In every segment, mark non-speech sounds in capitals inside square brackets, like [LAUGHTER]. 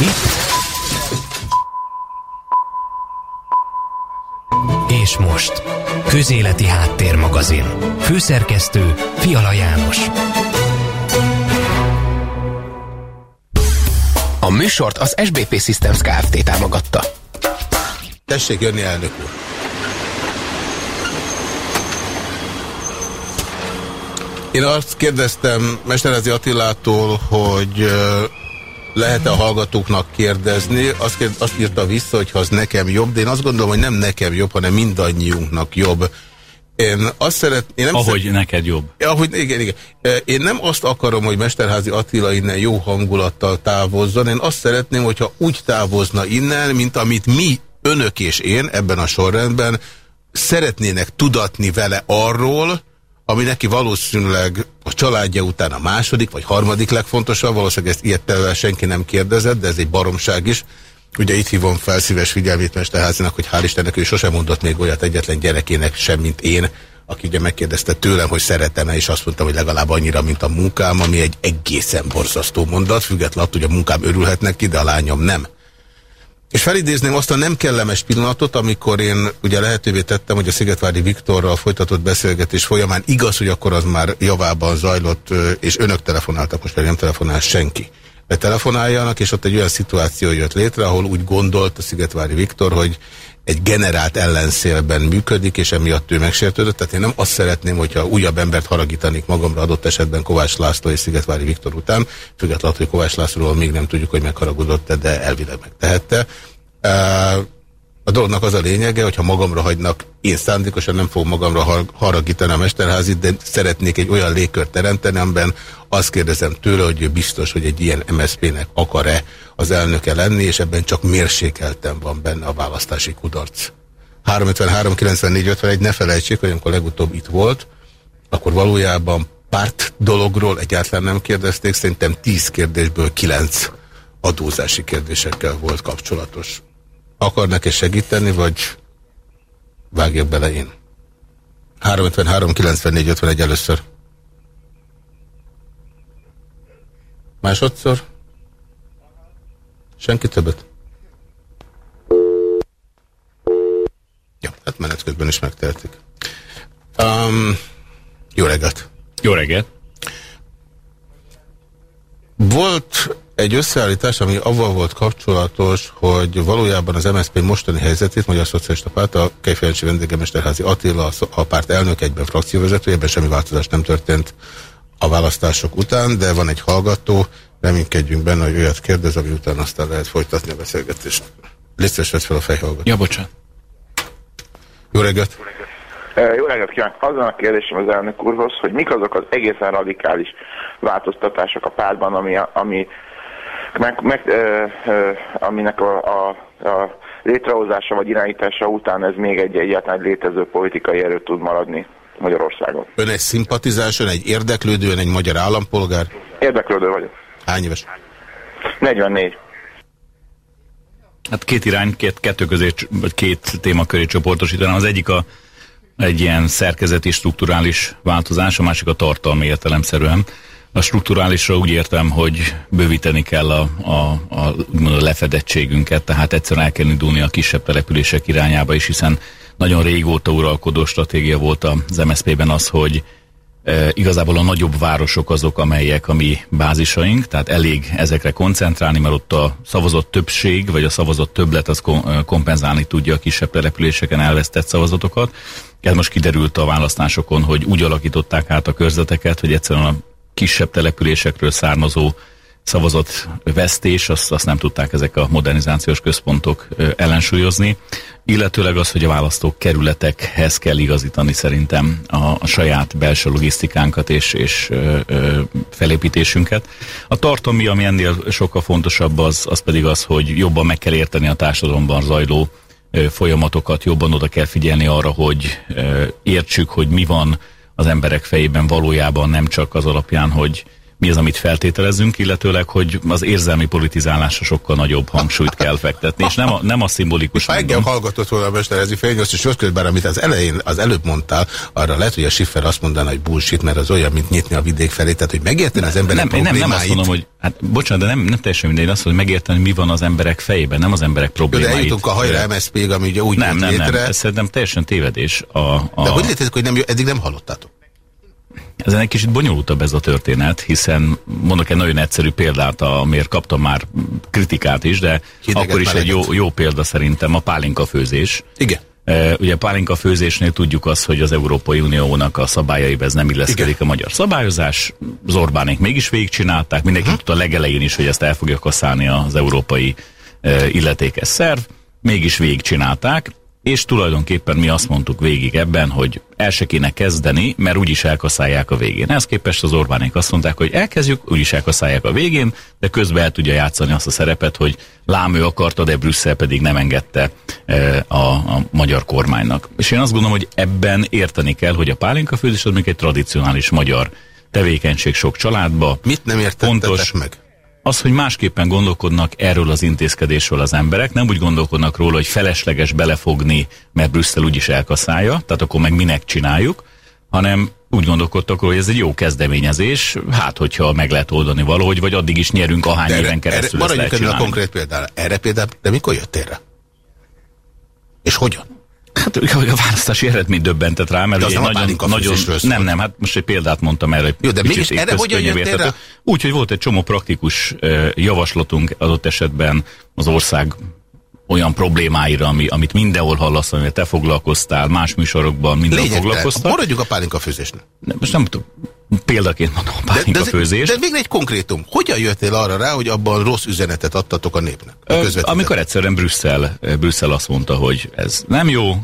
Itt. És most. Közéleti Háttérmagazin. Főszerkesztő Fiala János. A műsort az SBP Systems Kft. támogatta. Tessék jönni, elnök úr. Én azt kérdeztem Mesterezi Attilától, hogy lehet-e a hallgatóknak kérdezni. Azt, kérd, azt írta vissza, hogy ha az nekem jobb, de én azt gondolom, hogy nem nekem jobb, hanem mindannyiunknak jobb. Én azt szeret, én nem ahogy szeret, neked jobb. Ahogy, igen, igen. Én nem azt akarom, hogy Mesterházi Attila innen jó hangulattal távozzon, én azt szeretném, hogyha úgy távozna innen, mint amit mi, önök és én ebben a sorrendben szeretnének tudatni vele arról, ami neki valószínűleg a családja után a második vagy harmadik legfontosabb, valószínűleg ezt ilyet senki nem kérdezett, de ez egy baromság is. Ugye itt hívom fel szíves figyelmét Mesterházinak, hogy hál' Istennek ő sosem mondott még olyat egyetlen gyerekének sem, mint én, aki ugye megkérdezte tőlem, hogy szeretem-e, és azt mondtam, hogy legalább annyira, mint a munkám, ami egy egészen borzasztó mondat, függetlenül hogy a munkám örülhet neki, de a lányom nem. És felidézném azt a nem kellemes pillanatot, amikor én ugye lehetővé tettem, hogy a Szigetvári Viktorral folytatott beszélgetés folyamán igaz, hogy akkor az már javában zajlott, és önök telefonáltak, most nem telefonál senki. Betelefonáljanak, és ott egy olyan szituáció jött létre, ahol úgy gondolt a Szigetvári Viktor, hogy egy generált ellenszélben működik, és emiatt ő megsértődött. Tehát én nem azt szeretném, hogyha újabb embert haragítanék magamra adott esetben Kovács László és Szigetvári Viktor után, függetlenül, hogy Kovács Lászlóról még nem tudjuk, hogy megharagudott-e, de elvileg megtehette. A dolognak az a lényege, hogyha magamra hagynak, én szándékosan nem fogom magamra haragítani a Mesterházit, de szeretnék egy olyan légkört teremteni, amiben azt kérdezem tőle, hogy ő biztos, hogy egy ilyen MSZP-nek akar-e az elnöke lenni, és ebben csak mérsékeltem van benne a választási kudarc. 353 94 51, ne felejtsék, hogy amikor legutóbb itt volt, akkor valójában párt dologról egyáltalán nem kérdezték, szerintem 10 kérdésből 9 adózási kérdésekkel volt kapcsolatos. Akarnak-e segíteni, vagy vágjak bele én? 353 94 51 először. Másodszor? Senki többet? Ja, hát menet közben is megtehetik. Um, jó reggelt! Jó reggelt! Volt egy összeállítás, ami avval volt kapcsolatos, hogy valójában az MSZP mostani helyzetét, Magyar Szocialista Párt, a Kejfejancsi vendégemesterházi Attila, a párt elnök egyben frakcióvezető, ebben semmi változás nem történt a választások után, de van egy hallgató, reménykedjünk benne, hogy olyat kérdez, ami után aztán lehet folytatni a beszélgetést. Légy vesz fel a fejhallgatót. Ja, bocsánat. Jó reggelt! Jó reggelt kívánok! Azon a kérdésem az elnök úrhoz, hogy mik azok az egészen radikális változtatások a pártban, ami, ami meg, meg, ö, ö, aminek a, a, a létrehozása vagy irányítása után ez még egy egyáltalán létező politikai erő tud maradni Magyarországon. Ön egy szimpatizás, ön egy érdeklődő, ön egy magyar állampolgár? Érdeklődő vagyok. Hány éves? 44. Hát két irány, két, kettő közé, vagy két témaköré csoportosítanám. Az egyik a, egy ilyen szerkezeti, strukturális változás, a másik a tartalmi értelemszerűen. A strukturálisra úgy értem, hogy bővíteni kell a, a, a, a lefedettségünket, tehát egyszerűen el kell indulni a kisebb települések irányába is, hiszen nagyon régóta uralkodó stratégia volt az MSZP-ben az, hogy e, igazából a nagyobb városok azok, amelyek a mi bázisaink, tehát elég ezekre koncentrálni, mert ott a szavazott többség, vagy a szavazott többlet az kompenzálni tudja a kisebb településeken elvesztett szavazatokat. Ez most kiderült a választásokon, hogy úgy alakították át a körzeteket, hogy egyszerűen a kisebb településekről származó szavazott vesztés, azt, azt nem tudták ezek a modernizációs központok ellensúlyozni, illetőleg az, hogy a választók kerületekhez kell igazítani szerintem a, a saját belső logisztikánkat és, és ö, felépítésünket. A tartalmi, ami ennél sokkal fontosabb, az, az pedig az, hogy jobban meg kell érteni a társadalomban zajló ö, folyamatokat, jobban oda kell figyelni arra, hogy ö, értsük, hogy mi van az emberek fejében valójában nem csak az alapján, hogy mi az, amit feltételezünk, illetőleg, hogy az érzelmi politizálásra sokkal nagyobb hangsúlyt kell fektetni, és nem a, nem a szimbolikus. Ha engem hallgatott volna a mesterezi fényosz, és közben, amit az elején, az előbb mondtál, arra lehet, hogy a Schiffer azt mondaná, hogy bullshit, mert az olyan, mint nyitni a vidék felé, tehát hogy megérteni az emberek nem, nem, nem azt mondom, hogy, hát bocsánat, de nem, nem teljesen mindegy, azt, hogy megérteni, mi van az emberek fejében, nem az emberek problémáit. De eljutunk a hajra MSZP-ig, ami ugye úgy nem, nem, létre. Nem, ez szerintem teljesen tévedés. A, a... De hogy létezik, hogy nem, eddig nem hallottátok? Ezen egy kicsit bonyolultabb ez a történet, hiszen mondok egy nagyon egyszerű példát, amiért kaptam már kritikát is, de Hideget akkor is egy jó, jó példa szerintem a pálinka főzés. Igen. Uh, ugye pálinka főzésnél tudjuk azt, hogy az Európai Uniónak a szabályaiba ez nem illeszkedik Igen. a magyar szabályozás. Az Orbánék mégis végigcsinálták, mindenki uh-huh. tudta a legelején is, hogy ezt el fogja kaszálni az európai uh, illetékes szerv, mégis végigcsinálták és tulajdonképpen mi azt mondtuk végig ebben, hogy el se kéne kezdeni, mert úgyis elkaszálják a végén. Ehhez képest az Orbánék azt mondták, hogy elkezdjük, úgyis elkaszálják a végén, de közben el tudja játszani azt a szerepet, hogy lám ő akarta, de Brüsszel pedig nem engedte e, a, a magyar kormánynak. És én azt gondolom, hogy ebben érteni kell, hogy a pálinka főzés az még egy tradicionális magyar tevékenység sok családba. Mit nem értettetek Pontos, meg? Az, hogy másképpen gondolkodnak erről az intézkedésről az emberek, nem úgy gondolkodnak róla, hogy felesleges belefogni, mert Brüsszel úgyis elkaszálja, tehát akkor meg minek csináljuk, hanem úgy gondolkodtak róla, hogy ez egy jó kezdeményezés, hát hogyha meg lehet oldani valahogy, vagy addig is nyerünk ahány erre, éven keresztül. Erre, maradjunk ennél a konkrét példára. Erre például, de mikor jöttél rá? És hogyan? Hát a választási eredmény döbbentett rá, mert egy nagyon, nagyon nem, nem, hát most egy példát mondtam erre. Jó, de mégis erre hogyan jöttél Úgy, hogy volt egy csomó praktikus javaslatunk adott esetben az ország olyan problémáira, ami, amit mindenhol hallasz, amivel te foglalkoztál, más műsorokban mindenhol foglalkoztál. Maradjuk a pálinka főzésnek. Most nem tudom, példaként mondom pálinka de, főzés. De, de végre egy konkrétum. Hogyan jöttél arra rá, hogy abban rossz üzenetet adtatok a népnek? A Ö, amikor egyszerűen Brüsszel, Brüsszel azt mondta, hogy ez nem jó,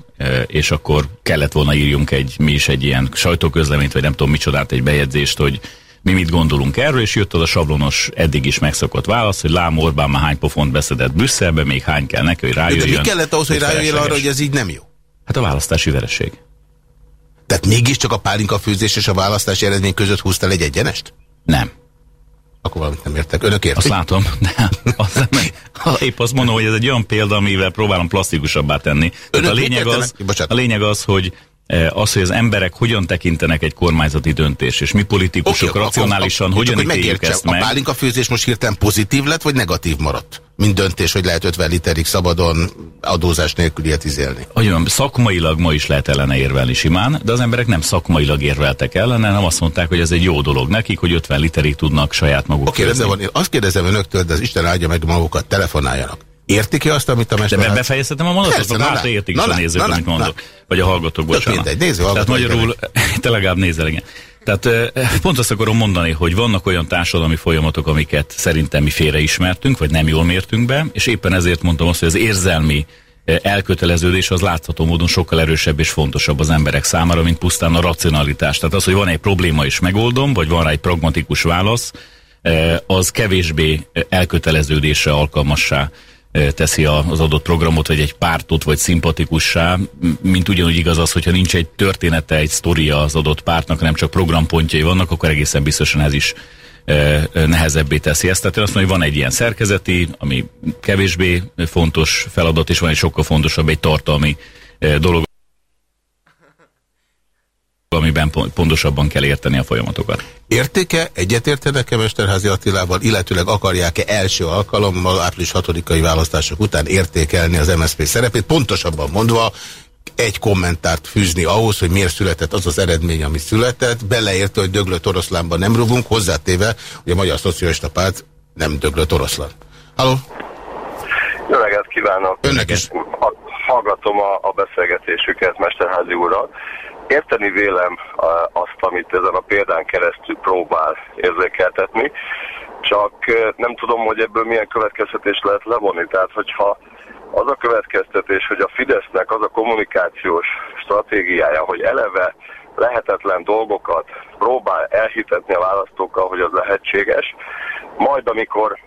és akkor kellett volna írjunk egy, mi is egy ilyen sajtóközleményt, vagy nem tudom micsodát, egy bejegyzést, hogy mi mit gondolunk erről, és jött az a sablonos, eddig is megszokott válasz, hogy Lám Orbán már hány pofont beszedett Brüsszelbe, még hány kell neki, hogy rájöjjön. De, de mi kellett ahhoz, hogy rájöjjön arra, hogy ez így nem jó? Hát a választási vereség. Tehát mégiscsak a pálinka főzés és a választási eredmény között húztál egy egyenest? Nem. Akkor valamit nem értek. Önök értik? Azt látom, de az nem, [LAUGHS] épp azt mondom, hogy ez egy olyan példa, amivel próbálom plastikusabbá tenni. a lényeg, az, a lényeg az, hogy az, hogy az emberek hogyan tekintenek egy kormányzati döntés, és mi politikusok okay, racionálisan akkor, hogyan akkor, ítéljük ezt meg. A pálinka főzés most hirtelen pozitív lett, vagy negatív maradt? Mint döntés, hogy lehet 50 literig szabadon adózás nélkül ilyet izélni. Olyan, szakmailag ma is lehet ellene érvelni simán, de az emberek nem szakmailag érveltek ellene, nem azt mondták, hogy ez egy jó dolog nekik, hogy 50 literig tudnak saját maguk Oké, okay, van. Én azt kérdezem önöktől, de az Isten áldja meg magukat, telefonáljanak. Értik-e azt, amit a mester... De befejezhetem a mondatot? Persze, hát értik is a nézők, amit mondok. Vagy a hallgatók, bocsánat. Mindegy, néző, Tehát magyarul, [LAUGHS] te legalább nézel, igen. Tehát pont azt akarom mondani, hogy vannak olyan társadalmi folyamatok, amiket szerintem mi félreismertünk, vagy nem jól mértünk be, és éppen ezért mondtam azt, hogy az érzelmi elköteleződés az látható módon sokkal erősebb és fontosabb az emberek számára, mint pusztán a racionalitás. Tehát az, hogy van egy probléma és megoldom, vagy van rá egy pragmatikus válasz, az kevésbé elköteleződésre alkalmassá teszi az adott programot, vagy egy pártot, vagy szimpatikussá, mint ugyanúgy igaz az, hogyha nincs egy története, egy sztoria az adott pártnak, nem csak programpontjai vannak, akkor egészen biztosan ez is nehezebbé teszi ezt. Tehát azt mondom, hogy van egy ilyen szerkezeti, ami kevésbé fontos feladat, és van egy sokkal fontosabb, egy tartalmi dolog, amiben pontosabban kell érteni a folyamatokat. Értéke, egyetértenek-e Mesterházi Attilával, illetőleg akarják-e első alkalommal április 6-ai választások után értékelni az MSZP szerepét, pontosabban mondva, egy kommentárt fűzni ahhoz, hogy miért született az az eredmény, ami született, beleértő, hogy döglött oroszlánban nem rugunk, hozzátéve, hogy a Magyar Szocialista Párt nem döglött oroszlán. Halló? Jó reggelt kívánok! Önnek is! Hallgatom a, a beszélgetésüket Mesterházi úrral érteni vélem azt, amit ezen a példán keresztül próbál érzékeltetni, csak nem tudom, hogy ebből milyen következtetés lehet levonni. Tehát, hogyha az a következtetés, hogy a Fidesznek az a kommunikációs stratégiája, hogy eleve lehetetlen dolgokat próbál elhitetni a választókkal, hogy az lehetséges, majd amikor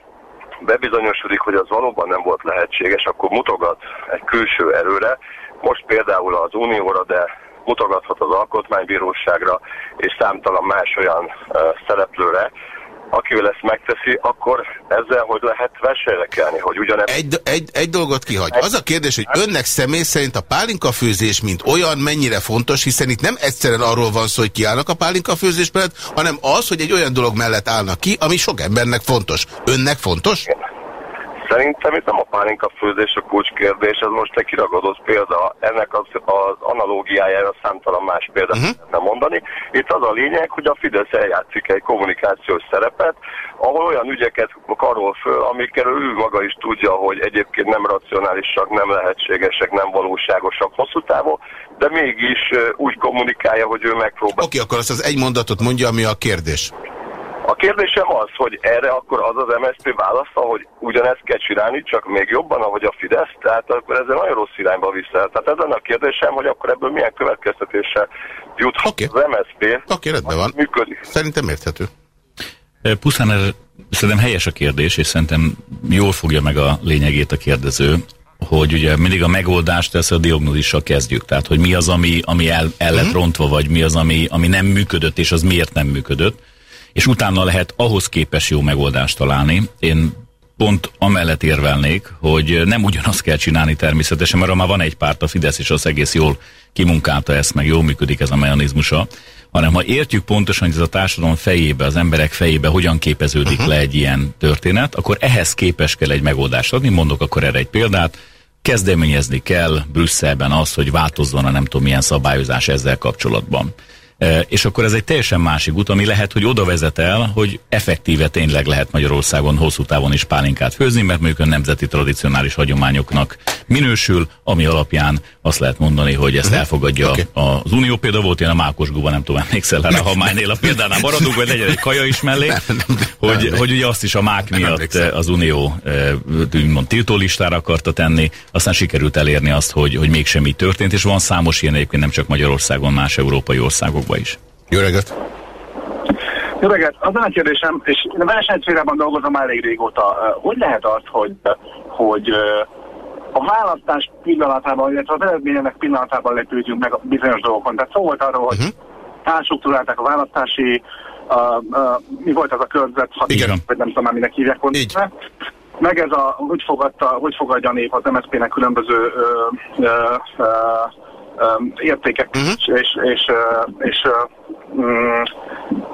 bebizonyosodik, hogy az valóban nem volt lehetséges, akkor mutogat egy külső erőre, most például az Unióra, de mutogathat az alkotmánybíróságra és számtalan más olyan uh, szereplőre, akivel ezt megteszi, akkor ezzel hogy lehet versenyre kelni, hogy ugyanez... Egy, egy, egy dolgot kihagy. Az a kérdés, hogy önnek személy szerint a pálinkafőzés, mint olyan mennyire fontos, hiszen itt nem egyszerűen arról van szó, hogy kiállnak a pálinkafőzés mellett, hanem az, hogy egy olyan dolog mellett állnak ki, ami sok embernek fontos. Önnek fontos? Igen. Szerintem itt nem a pálinka főzés a kulcskérdés, ez most egy kiragadott példa. Ennek az, az analógiájára számtalan más példát uh-huh. lehetne mondani. Itt az a lényeg, hogy a Fidesz eljátszik egy kommunikációs szerepet, ahol olyan ügyeket karol föl, amikkel ő maga is tudja, hogy egyébként nem racionálisak, nem lehetségesek, nem valóságosak hosszú távon, de mégis úgy kommunikálja, hogy ő megpróbál. Oké, akkor azt az egy mondatot mondja, ami a kérdés. A kérdésem az, hogy erre akkor az az MSZP válasza, hogy ugyanezt kell csinálni, csak még jobban, ahogy a Fidesz, tehát akkor ezzel nagyon rossz irányba vissza. Tehát ez a kérdésem, hogy akkor ebből milyen következtetése juthat okay. az MSZP. Oké, okay, rendben van. Működik. Szerintem érthető. Pusztán ez, szerintem helyes a kérdés, és szerintem jól fogja meg a lényegét a kérdező, hogy ugye mindig a megoldást tesz a diagnózissal kezdjük. Tehát, hogy mi az, ami, ami el, el lett uh-huh. rontva, vagy mi az, ami, ami nem működött, és az miért nem működött és utána lehet ahhoz képes jó megoldást találni. Én pont amellett érvelnék, hogy nem ugyanazt kell csinálni természetesen, mert már van egy párt, a Fidesz, és az egész jól kimunkálta ezt, meg jól működik ez a mechanizmusa, hanem ha értjük pontosan, hogy ez a társadalom fejébe, az emberek fejébe hogyan képeződik uh-huh. le egy ilyen történet, akkor ehhez képes kell egy megoldást adni. Mondok akkor erre egy példát. Kezdeményezni kell Brüsszelben az, hogy változzon a nem tudom milyen szabályozás ezzel kapcsolatban. És akkor ez egy teljesen másik út, ami lehet, hogy oda vezet el, hogy effektíve tényleg lehet Magyarországon hosszú távon is pálinkát főzni, mert mondjuk a nemzeti tradicionális hagyományoknak minősül, ami alapján azt lehet mondani, hogy ezt uh-huh. elfogadja okay. az Unió. Például volt ilyen a Mákosgóban, nem tudom, emlékszel erre, ha mánynél a példánál maradunk, vagy legyen egy kaja is mellé, hogy, hogy ugye azt is a mák miatt az Unió úgymond tiltólistára akarta tenni, aztán sikerült elérni azt, hogy, hogy mégsem így történt, és van számos ilyen egyébként nem csak Magyarországon, más európai országok országokba is. Jó reggelt! Jó reggelt! Az a kérdésem, és versenyszférában dolgozom már elég régóta. Hogy lehet az, hogy, hogy a választás pillanatában, illetve az eredményenek pillanatában lepődjünk meg bizonyos dolgokon. Tehát szó volt arról, hogy uh-huh. átstruktúrálták a választási, uh, uh, mi volt az a körzet, Igen. vagy nem tudom már minek hívják pontosan. Meg ez a, hogy, fogadta, hogy fogadja a nép az MSZP-nek különböző uh, uh, uh, értékek, uh-huh. és, és, és um,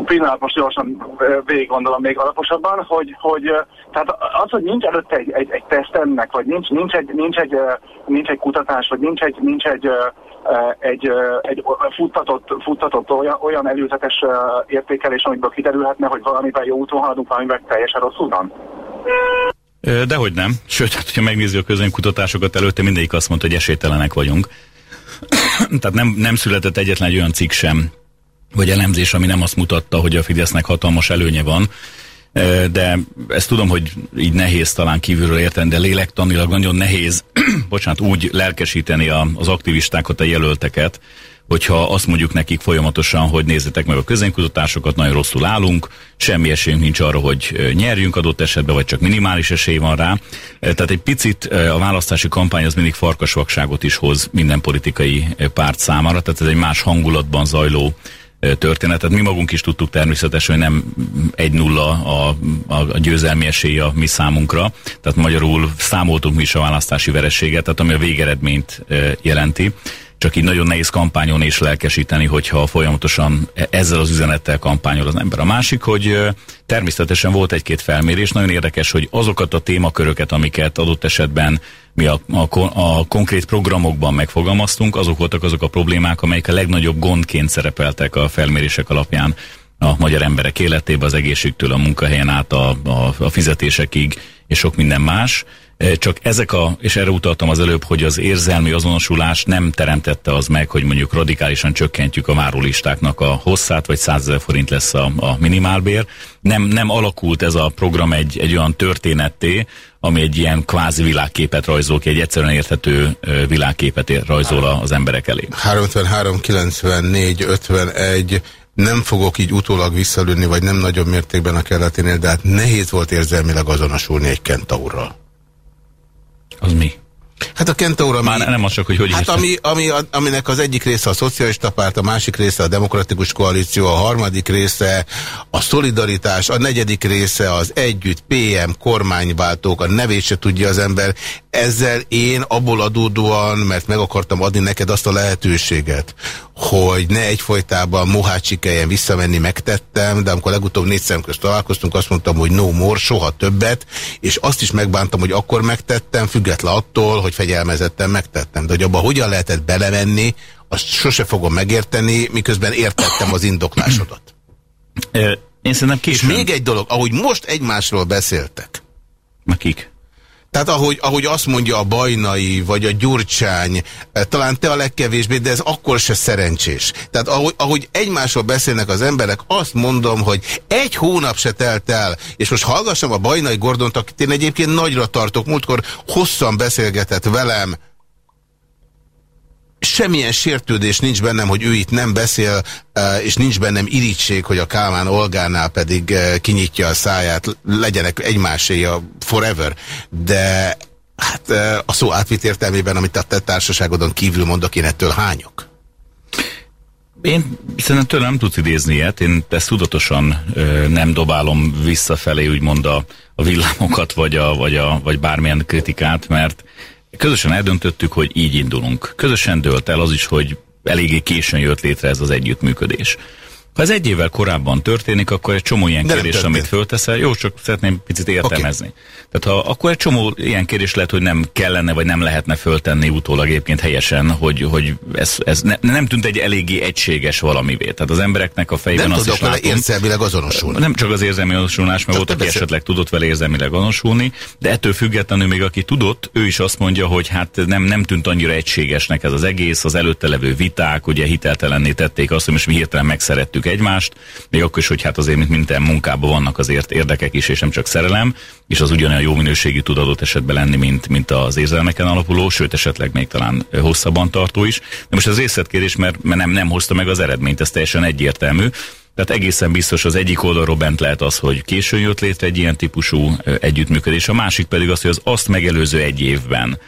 pillanat most gyorsan végig gondolom még alaposabban, hogy, hogy tehát az, hogy nincs előtte egy, egy, egy teszt ennek, vagy nincs, nincs, egy, nincs, egy, nincs egy kutatás, vagy nincs egy, nincs egy, egy, egy futtatott, futtatott olyan, olyan előzetes értékelés, amiből kiderülhetne, hogy valamivel jó úton haladunk, valamivel teljesen rosszul van? Dehogy nem. Sőt, hát, hogyha megnézi a közönkutatásokat előtte, mindegyik azt mondta, hogy esélytelenek vagyunk. [COUGHS] Tehát nem, nem született egyetlen egy olyan cikk sem, vagy elemzés, ami nem azt mutatta, hogy a Fidesznek hatalmas előnye van. De ezt tudom, hogy így nehéz talán kívülről érteni, de lélektanilag nagyon nehéz, [CLEARS THROAT] bocsánat, úgy lelkesíteni a, az aktivistákat, a jelölteket, hogyha azt mondjuk nekik folyamatosan, hogy nézzétek meg a közénkutatásokat, nagyon rosszul állunk, semmi esélyünk nincs arra, hogy nyerjünk adott esetben, vagy csak minimális esély van rá. Tehát egy picit a választási kampány az mindig farkasvakságot is hoz minden politikai párt számára, tehát ez egy más hangulatban zajló történetet. Mi magunk is tudtuk természetesen, hogy nem egy nulla a, a, a győzelmi esély a mi számunkra. Tehát magyarul számoltunk mi is a választási verességet, tehát ami a végeredményt jelenti csak így nagyon nehéz kampányon és lelkesíteni, hogyha folyamatosan e- ezzel az üzenettel kampányol az ember. A másik, hogy természetesen volt egy-két felmérés, nagyon érdekes, hogy azokat a témaköröket, amiket adott esetben mi a, a, a konkrét programokban megfogalmaztunk, azok voltak azok a problémák, amelyek a legnagyobb gondként szerepeltek a felmérések alapján a magyar emberek életében, az egészségtől a munkahelyen át a, a, a fizetésekig, és sok minden más. Csak ezek a, és erre utaltam az előbb, hogy az érzelmi azonosulás nem teremtette az meg, hogy mondjuk radikálisan csökkentjük a várólistáknak a hosszát, vagy 100 ezer forint lesz a, a minimálbér. Nem, nem alakult ez a program egy, egy olyan történetté, ami egy ilyen kvázi világképet rajzol ki, egy egyszerűen érthető világképet rajzol az emberek elé. 353, 94, 51, nem fogok így utólag visszalőni, vagy nem nagyobb mértékben a kelleténél, de hát nehéz volt érzelmileg azonosulni egy kentaurral. Az mi? Hát a Kentaur, ami, Már nem az csak, hogy hogy hát ami, ami, aminek az egyik része a szocialista párt, a másik része a demokratikus koalíció, a harmadik része a szolidaritás, a negyedik része az együtt, PM, kormányváltók, a nevét se tudja az ember. Ezzel én abból adódóan, mert meg akartam adni neked azt a lehetőséget, hogy ne egyfolytában mohácsikeljen visszamenni, megtettem, de amikor legutóbb négy szem közt találkoztunk, azt mondtam, hogy no more, soha többet, és azt is megbántam, hogy akkor megtettem, független attól, hogy fegyelmezetten megtettem. De hogy abba hogyan lehetett belemenni, azt sose fogom megérteni, miközben értettem az indoklásodat. Én szerintem későn... És még egy dolog, ahogy most egymásról beszéltek. Kik? Tehát ahogy, ahogy azt mondja a Bajnai, vagy a Gyurcsány, eh, talán te a legkevésbé, de ez akkor se szerencsés. Tehát ahogy, ahogy egymásról beszélnek az emberek, azt mondom, hogy egy hónap se telt el, és most hallgassam a Bajnai Gordont, akit én egyébként nagyra tartok, múltkor hosszan beszélgetett velem, semmilyen sértődés nincs bennem, hogy ő itt nem beszél, eh, és nincs bennem irítség, hogy a Kálmán Olgánál pedig eh, kinyitja a száját, legyenek egymáséja forever. De hát a szó átvitt értelmében, amit a te társaságodon kívül mondok, én ettől hányok? Én szerintem nem tudsz idézni ilyet, én ezt tudatosan ö, nem dobálom visszafelé, úgymond a, a villámokat, vagy, a, vagy, a, vagy bármilyen kritikát, mert Közösen eldöntöttük, hogy így indulunk. Közösen dölt el az is, hogy eléggé későn jött létre ez az együttműködés. Ha ez egy évvel korábban történik, akkor egy csomó ilyen De kérdés, amit fölteszel, jó, csak szeretném picit értelmezni. Okay. Tehát ha akkor egy csomó ilyen kérdés lehet, hogy nem kellene, vagy nem lehetne föltenni utólag egyébként helyesen, hogy, hogy ez, ez ne, nem tűnt egy eléggé egységes valamivé. Tehát az embereknek a fejében nem az is látom, érzelmileg azonosulni. Nem csak az érzelmi azonosulás, mert volt, aki esetleg tudott vele érzelmileg azonosulni, de ettől függetlenül még aki tudott, ő is azt mondja, hogy hát nem, nem tűnt annyira egységesnek ez az egész, az előtte levő viták, ugye hiteltelenné tették azt, hogy most mi hirtelen megszerettük szeretjük egymást, még akkor is, hogy hát azért, mint minden munkában vannak azért érdekek is, és nem csak szerelem, és az ugyanolyan jó minőségű tud adott esetben lenni, mint, mint az érzelmeken alapuló, sőt esetleg még talán hosszabban tartó is. De most ez részletkérdés, mert, mert nem, nem hozta meg az eredményt, ez teljesen egyértelmű. Tehát egészen biztos az egyik oldalról bent lehet az, hogy későn jött létre egy ilyen típusú együttműködés, a másik pedig az, hogy az azt megelőző egy évben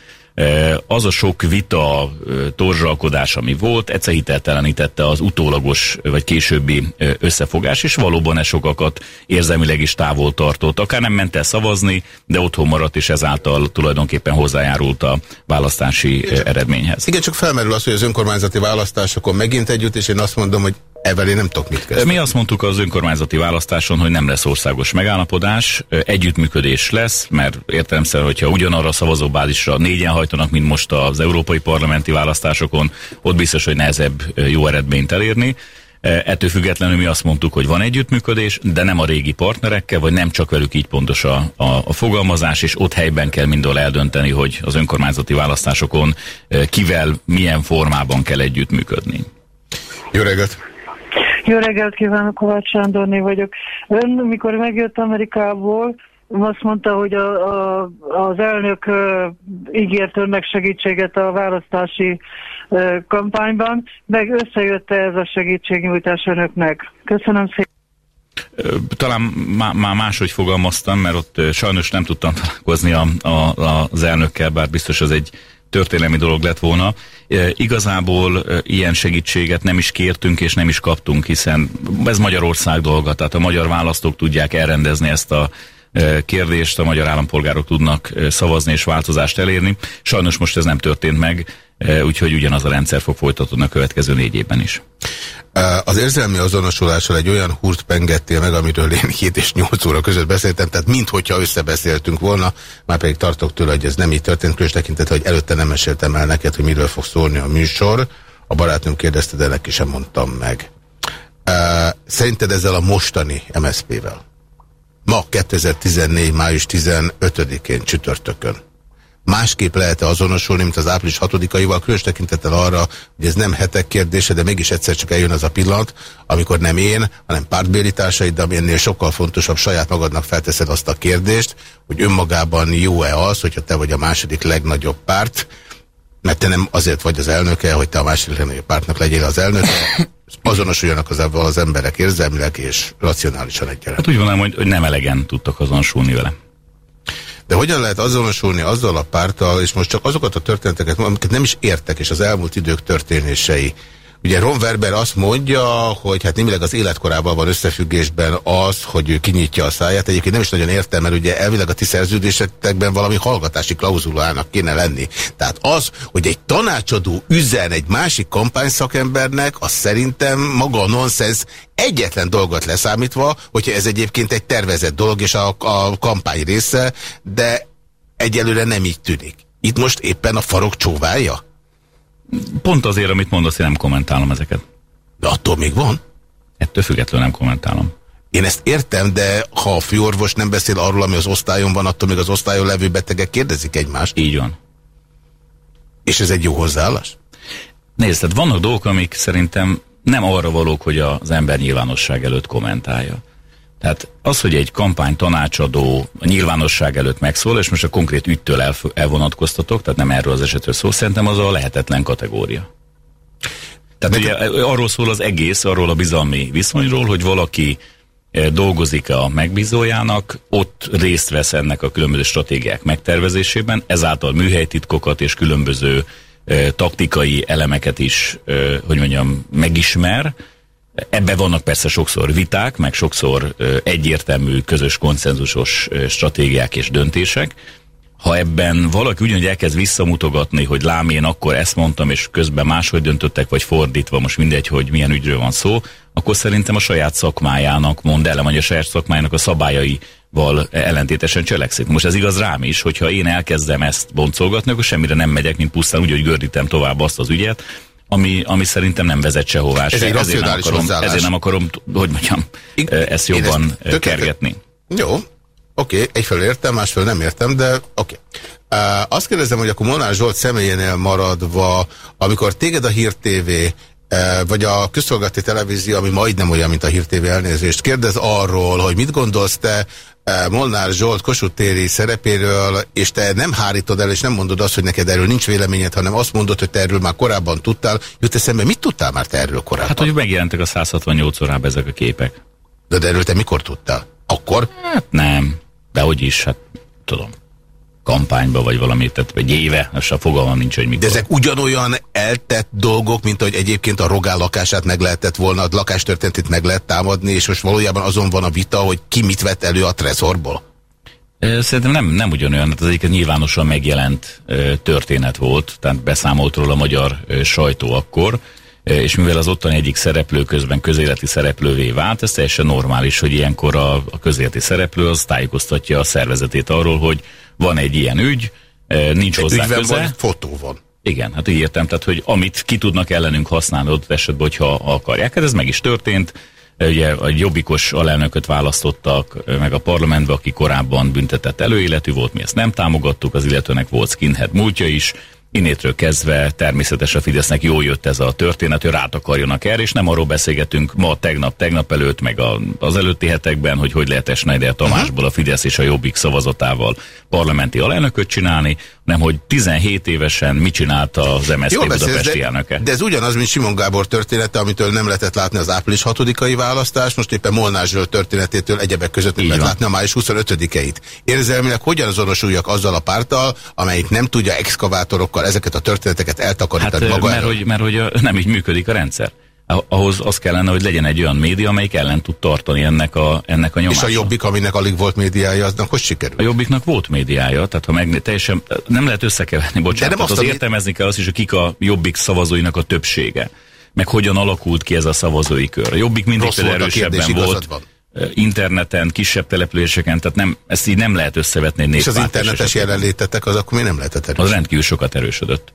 az a sok vita, torzsalkodás, ami volt, egyszer hiteltelenítette az utólagos vagy későbbi összefogás, és valóban ez sokakat érzelmileg is távol tartott. Akár nem ment el szavazni, de otthon maradt, és ezáltal tulajdonképpen hozzájárult a választási Igen. eredményhez. Igen, csak felmerül az, hogy az önkormányzati választásokon megint együtt, és én azt mondom, hogy Evel én nem tudok mit kezdeni. Mi azt mondtuk az önkormányzati választáson, hogy nem lesz országos megállapodás, együttműködés lesz, mert értelemszerűen, hogyha ugyanarra a szavazóbázisra négyen hajtanak, mint most az európai parlamenti választásokon, ott biztos, hogy nehezebb jó eredményt elérni. Ettől függetlenül mi azt mondtuk, hogy van együttműködés, de nem a régi partnerekkel, vagy nem csak velük így pontos a, a, a fogalmazás, és ott helyben kell mindol eldönteni, hogy az önkormányzati választásokon kivel, milyen formában kell együttműködni. Jó reggelt! Jó reggelt kívánok, Kovács Sándorné vagyok. Ön, mikor megjött Amerikából, azt mondta, hogy a, a, az elnök uh, ígért önnek segítséget a választási uh, kampányban, meg összejött ez a segítségnyújtás önöknek? Köszönöm szépen. Talán már máshogy fogalmaztam, mert ott sajnos nem tudtam találkozni a, a, az elnökkel, bár biztos az egy történelmi dolog lett volna. E, igazából e, ilyen segítséget nem is kértünk és nem is kaptunk, hiszen ez Magyarország dolga, tehát a magyar választók tudják elrendezni ezt a e, kérdést, a magyar állampolgárok tudnak szavazni és változást elérni. Sajnos most ez nem történt meg, úgyhogy ugyanaz a rendszer fog folytatódni a következő négy évben is. Az érzelmi azonosulással egy olyan húrt pengettél meg, amiről én 7 és 8 óra között beszéltem, tehát minthogyha összebeszéltünk volna, már pedig tartok tőle, hogy ez nem így történt, különös tekintet, hogy előtte nem meséltem el neked, hogy miről fog szólni a műsor. A barátnőm kérdezte, de neki sem mondtam meg. Szerinted ezzel a mostani MSZP-vel? Ma 2014. május 15-én csütörtökön másképp lehet -e azonosulni, mint az április 6-aival, különös tekintettel arra, hogy ez nem hetek kérdése, de mégis egyszer csak eljön az a pillanat, amikor nem én, hanem pártbéli de ami ennél sokkal fontosabb, saját magadnak felteszed azt a kérdést, hogy önmagában jó-e az, hogyha te vagy a második legnagyobb párt, mert te nem azért vagy az elnöke, hogy te a második legnagyobb pártnak legyél az elnöke, [CLEARS THROAT] azonosuljanak az, az emberek érzelmileg és racionálisan egyaránt. Hát úgy hogy, hogy nem elegen tudtak azonosulni vele. De hogyan lehet azonosulni azzal a párttal, és most csak azokat a történeteket, amiket nem is értek, és az elmúlt idők történései, Ugye Ron Werber azt mondja, hogy hát némileg az életkorával van összefüggésben az, hogy ő kinyitja a száját. Egyébként nem is nagyon értem, mert ugye elvileg a ti szerződésetekben valami hallgatási klauzulának kéne lenni. Tehát az, hogy egy tanácsadó üzen egy másik kampányszakembernek, az szerintem maga a nonsens egyetlen dolgot leszámítva, hogyha ez egyébként egy tervezett dolog és a, a kampány része, de egyelőre nem így tűnik. Itt most éppen a farok csóválja? Pont azért, amit mondasz, én nem kommentálom ezeket. De attól még van? Ettől függetlenül nem kommentálom. Én ezt értem, de ha a főorvos nem beszél arról, ami az osztályon van, attól még az osztályon levő betegek kérdezik egymást. Így van. És ez egy jó hozzáállás? Nézd, tehát vannak dolgok, amik szerintem nem arra valók, hogy az ember nyilvánosság előtt kommentálja. Tehát az, hogy egy kampány tanácsadó a nyilvánosság előtt megszól, és most a konkrét ügytől el, elvonatkoztatok, tehát nem erről az esetről szó, szerintem az a lehetetlen kategória. Tehát ugye arról szól az egész, arról a bizalmi viszonyról, hogy valaki dolgozik a megbízójának, ott részt vesz ennek a különböző stratégiák megtervezésében, ezáltal műhelytitkokat és különböző taktikai elemeket is, hogy mondjam, megismer, Ebbe vannak persze sokszor viták, meg sokszor egyértelmű, közös, konszenzusos stratégiák és döntések. Ha ebben valaki ugyanúgy elkezd visszamutogatni, hogy lám én akkor ezt mondtam, és közben máshogy döntöttek, vagy fordítva, most mindegy, hogy milyen ügyről van szó, akkor szerintem a saját szakmájának mond el, vagy a saját szakmájának a szabályaival ellentétesen cselekszik. Most ez igaz rám is, hogyha én elkezdem ezt boncolgatni, akkor semmire nem megyek, mint pusztán úgy, hogy gördítem tovább azt az ügyet, ami, ami szerintem nem vezet sehová. Ez egy ezért, nem akarom, ezért nem akarom, hogy mondjam, ezt jobban ezt kergetni. Jó, oké, okay, egyfelől értem, másfelől nem értem, de oké. Okay. Uh, azt kérdezem, hogy akkor Monár Zsolt személyénél maradva, amikor téged a Hír TV vagy a közszolgálati televízió, ami majdnem olyan, mint a Hír TV elnézést, kérdez arról, hogy mit gondolsz te Molnár Zsolt Kossuth téri szerepéről, és te nem hárítod el, és nem mondod azt, hogy neked erről nincs véleményed, hanem azt mondod, hogy te erről már korábban tudtál. Jut eszembe, mit tudtál már te erről korábban? Hát, hogy megjelentek a 168 órában ezek a képek. De, de erről te mikor tudtál? Akkor? Hát nem, de hogy is, hát tudom kampányba, vagy valamit, tehát egy éve, az a fogalmam nincs, hogy mikor. De ezek ugyanolyan eltett dolgok, mint hogy egyébként a Rogál lakását meg lehetett volna, a lakástörténetét meg lehet támadni, és most valójában azon van a vita, hogy ki mit vett elő a trezorból? Szerintem nem, nem ugyanolyan, hát az egyik nyilvánosan megjelent történet volt, tehát beszámolt róla a magyar sajtó akkor, és mivel az ottani egyik szereplő közben közéleti szereplővé vált, ez teljesen normális, hogy ilyenkor a, a közéleti szereplő az tájékoztatja a szervezetét arról, hogy van egy ilyen ügy, nincs hozzá Ügyben köze. Van, fotó van. Igen, hát így értem, tehát hogy amit ki tudnak ellenünk használni ott esetben, hogyha akarják. Hát ez meg is történt. Ugye a jobbikos alelnököt választottak meg a parlamentbe, aki korábban büntetett előéletű volt, mi ezt nem támogattuk, az illetőnek volt skinhead múltja is, Innétről kezdve természetesen a Fidesznek jól jött ez a történet, hogy rátakarjonak erre, és nem arról beszélgetünk ma, tegnap, tegnap előtt, meg a, az előtti hetekben, hogy hogy lehet Schneider Tamásból a Fidesz és a Jobbik szavazatával parlamenti alelnököt csinálni, nem hogy 17 évesen mit csinálta az MSZP Jól budapesti de, elnöke. De ez ugyanaz, mint Simon Gábor története, amitől nem lehetett látni az április 6-ai választás, most éppen Molnár Zsolt történetétől egyebek között nem lehet látni a május 25-eit. Érzelmileg hogyan azonosuljak azzal a párttal, amelyik nem tudja exkavátorokkal ezeket a történeteket eltakarítani hát, maga mert, hogy, mert hogy nem így működik a rendszer ahhoz az kellene, hogy legyen egy olyan média, amelyik ellen tud tartani ennek a, ennek a nyomásra. És a Jobbik, aminek alig volt médiája, aznak hogy sikerült? A Jobbiknak volt médiája, tehát ha meg teljesen, nem lehet összekeverni, bocsánat, nem azt, az értelmezni kell azt is, hogy kik a Jobbik szavazóinak a többsége, meg hogyan alakult ki ez a szavazói kör. A Jobbik mindig erősebben volt. Van interneten, kisebb településeken, tehát nem, ezt így nem lehet összevetni És az internetes jelenlétetek az akkor mi nem lehetett erősödött? Az rendkívül sokat erősödött.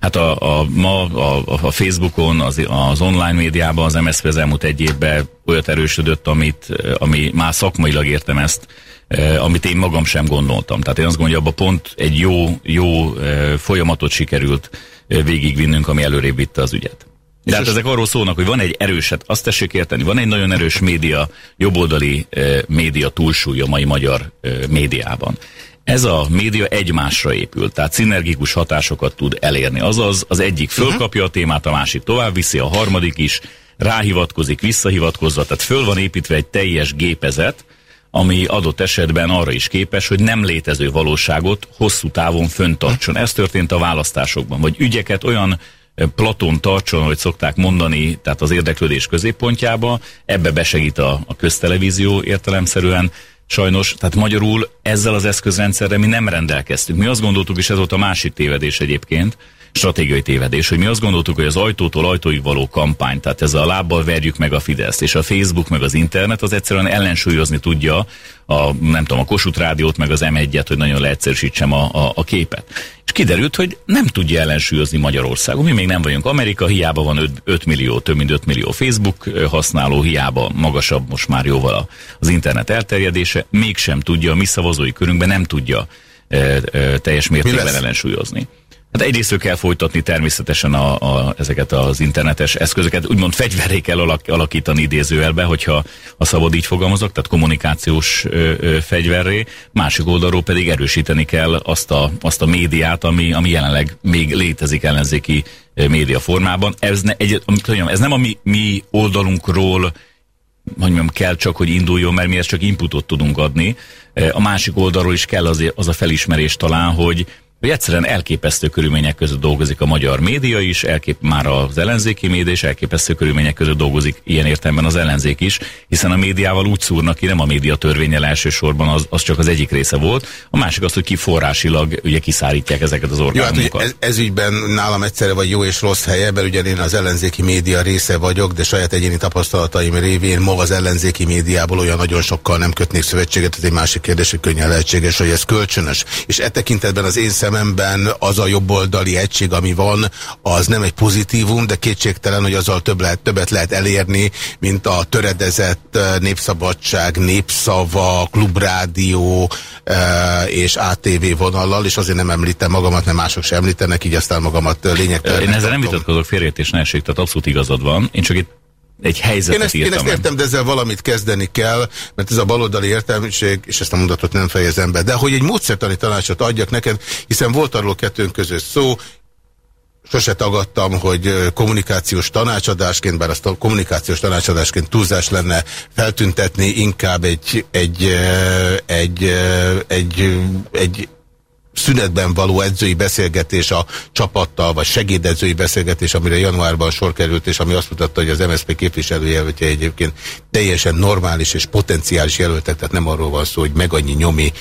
Hát a, a, ma a, a Facebookon, az, az online médiában az MSZP az elmúlt egy évben olyat erősödött, amit, ami már szakmailag értem ezt, eh, amit én magam sem gondoltam. Tehát én azt gondolom, hogy abban pont egy jó, jó eh, folyamatot sikerült eh, végigvinnünk, ami előrébb vitte az ügyet. De hát ezek arról szólnak, hogy van egy erős, hát azt tessék érteni, van egy nagyon erős média, jobboldali média túlsúly a mai magyar médiában. Ez a média egymásra épül, tehát szinergikus hatásokat tud elérni. Azaz az egyik fölkapja a témát, a másik tovább viszi, a harmadik is ráhivatkozik, visszahivatkozva, tehát föl van építve egy teljes gépezet, ami adott esetben arra is képes, hogy nem létező valóságot hosszú távon föntartson. Ez történt a választásokban, vagy ügyeket olyan Platon tartson, hogy szokták mondani, tehát az érdeklődés középpontjába, ebbe besegít a, a köztelevízió értelemszerűen, Sajnos, tehát magyarul ezzel az eszközrendszerrel mi nem rendelkeztünk. Mi azt gondoltuk, és ez volt a másik tévedés egyébként, stratégiai tévedés, hogy mi azt gondoltuk, hogy az ajtótól ajtóig való kampány, tehát ez a lábbal verjük meg a Fideszt, és a Facebook meg az internet az egyszerűen ellensúlyozni tudja a, nem tudom, a Kossuth Rádiót meg az M1-et, hogy nagyon leegyszerűsítsem a, a, a képet. És kiderült, hogy nem tudja ellensúlyozni Magyarországon. Mi még nem vagyunk Amerika, hiába van 5, 5 millió, több mint 5 millió Facebook használó, hiába magasabb most már jóval az internet elterjedése, mégsem tudja, a mi szavazói körünkben nem tudja e, e, teljes mértékben ellensúlyozni. Hát egyrészt kell folytatni természetesen a, a, ezeket az internetes eszközöket, úgymond fegyverré kell alak, alakítani idézőjelbe, hogyha a szabad így fogalmazok, tehát kommunikációs ö, ö, fegyverré, másik oldalról pedig erősíteni kell azt a, azt a médiát, ami, ami jelenleg még létezik ellenzéki média formában. Ez, ne, egy, mondjam, ez nem a mi, mi oldalunkról mondjam, kell csak, hogy induljon, mert mi ezt csak inputot tudunk adni. A másik oldalról is kell az, az a felismerés talán, hogy hogy egyszerűen elképesztő körülmények között dolgozik a magyar média is, elkép már az ellenzéki média is elképesztő körülmények között dolgozik ilyen értelemben az ellenzék is, hiszen a médiával úgy szúrnak ki, nem a média törvényel elsősorban, az, az csak az egyik része volt. A másik az, hogy ki forrásilag ugye kiszárítják ezeket az orgánumokat. Jó, hát, ez, ez ügyben nálam egyszerre vagy jó és rossz helye, mert ugye én az ellenzéki média része vagyok, de saját egyéni tapasztalataim révén ma az ellenzéki médiából olyan nagyon sokkal nem kötnék szövetséget, ez egy másik kérdés, hogy könnyen lehetséges, hogy ez kölcsönös. És e tekintetben az én szememben az a jobboldali egység, ami van, az nem egy pozitívum, de kétségtelen, hogy azzal több lehet, többet lehet elérni, mint a töredezett népszabadság, népszava, klubrádió és ATV vonallal, és azért nem említem magamat, mert mások sem említenek, így aztán magamat lényegtelen. Én ezzel nem vitatkozok félreértés, ne esik, tehát abszolút igazad van. Én csak itt egy helyzetet én ezt, írtam. Én ezt értem, de ezzel valamit kezdeni kell, mert ez a baloldali értelmiség, és ezt a mondatot nem fejezem be, de hogy egy módszertani tanácsot adjak neked, hiszen volt arról kettőnk között szó, sose tagadtam, hogy kommunikációs tanácsadásként, bár azt a kommunikációs tanácsadásként túlzás lenne feltüntetni, inkább egy, egy, egy, egy, egy, egy szünetben való edzői beszélgetés a csapattal, vagy segédedzői beszélgetés, amire januárban sor került, és ami azt mutatta, hogy az MSZP képviselőjelöltje egyébként teljesen normális és potenciális jelöltek, tehát nem arról van szó, hogy meg annyi nyomi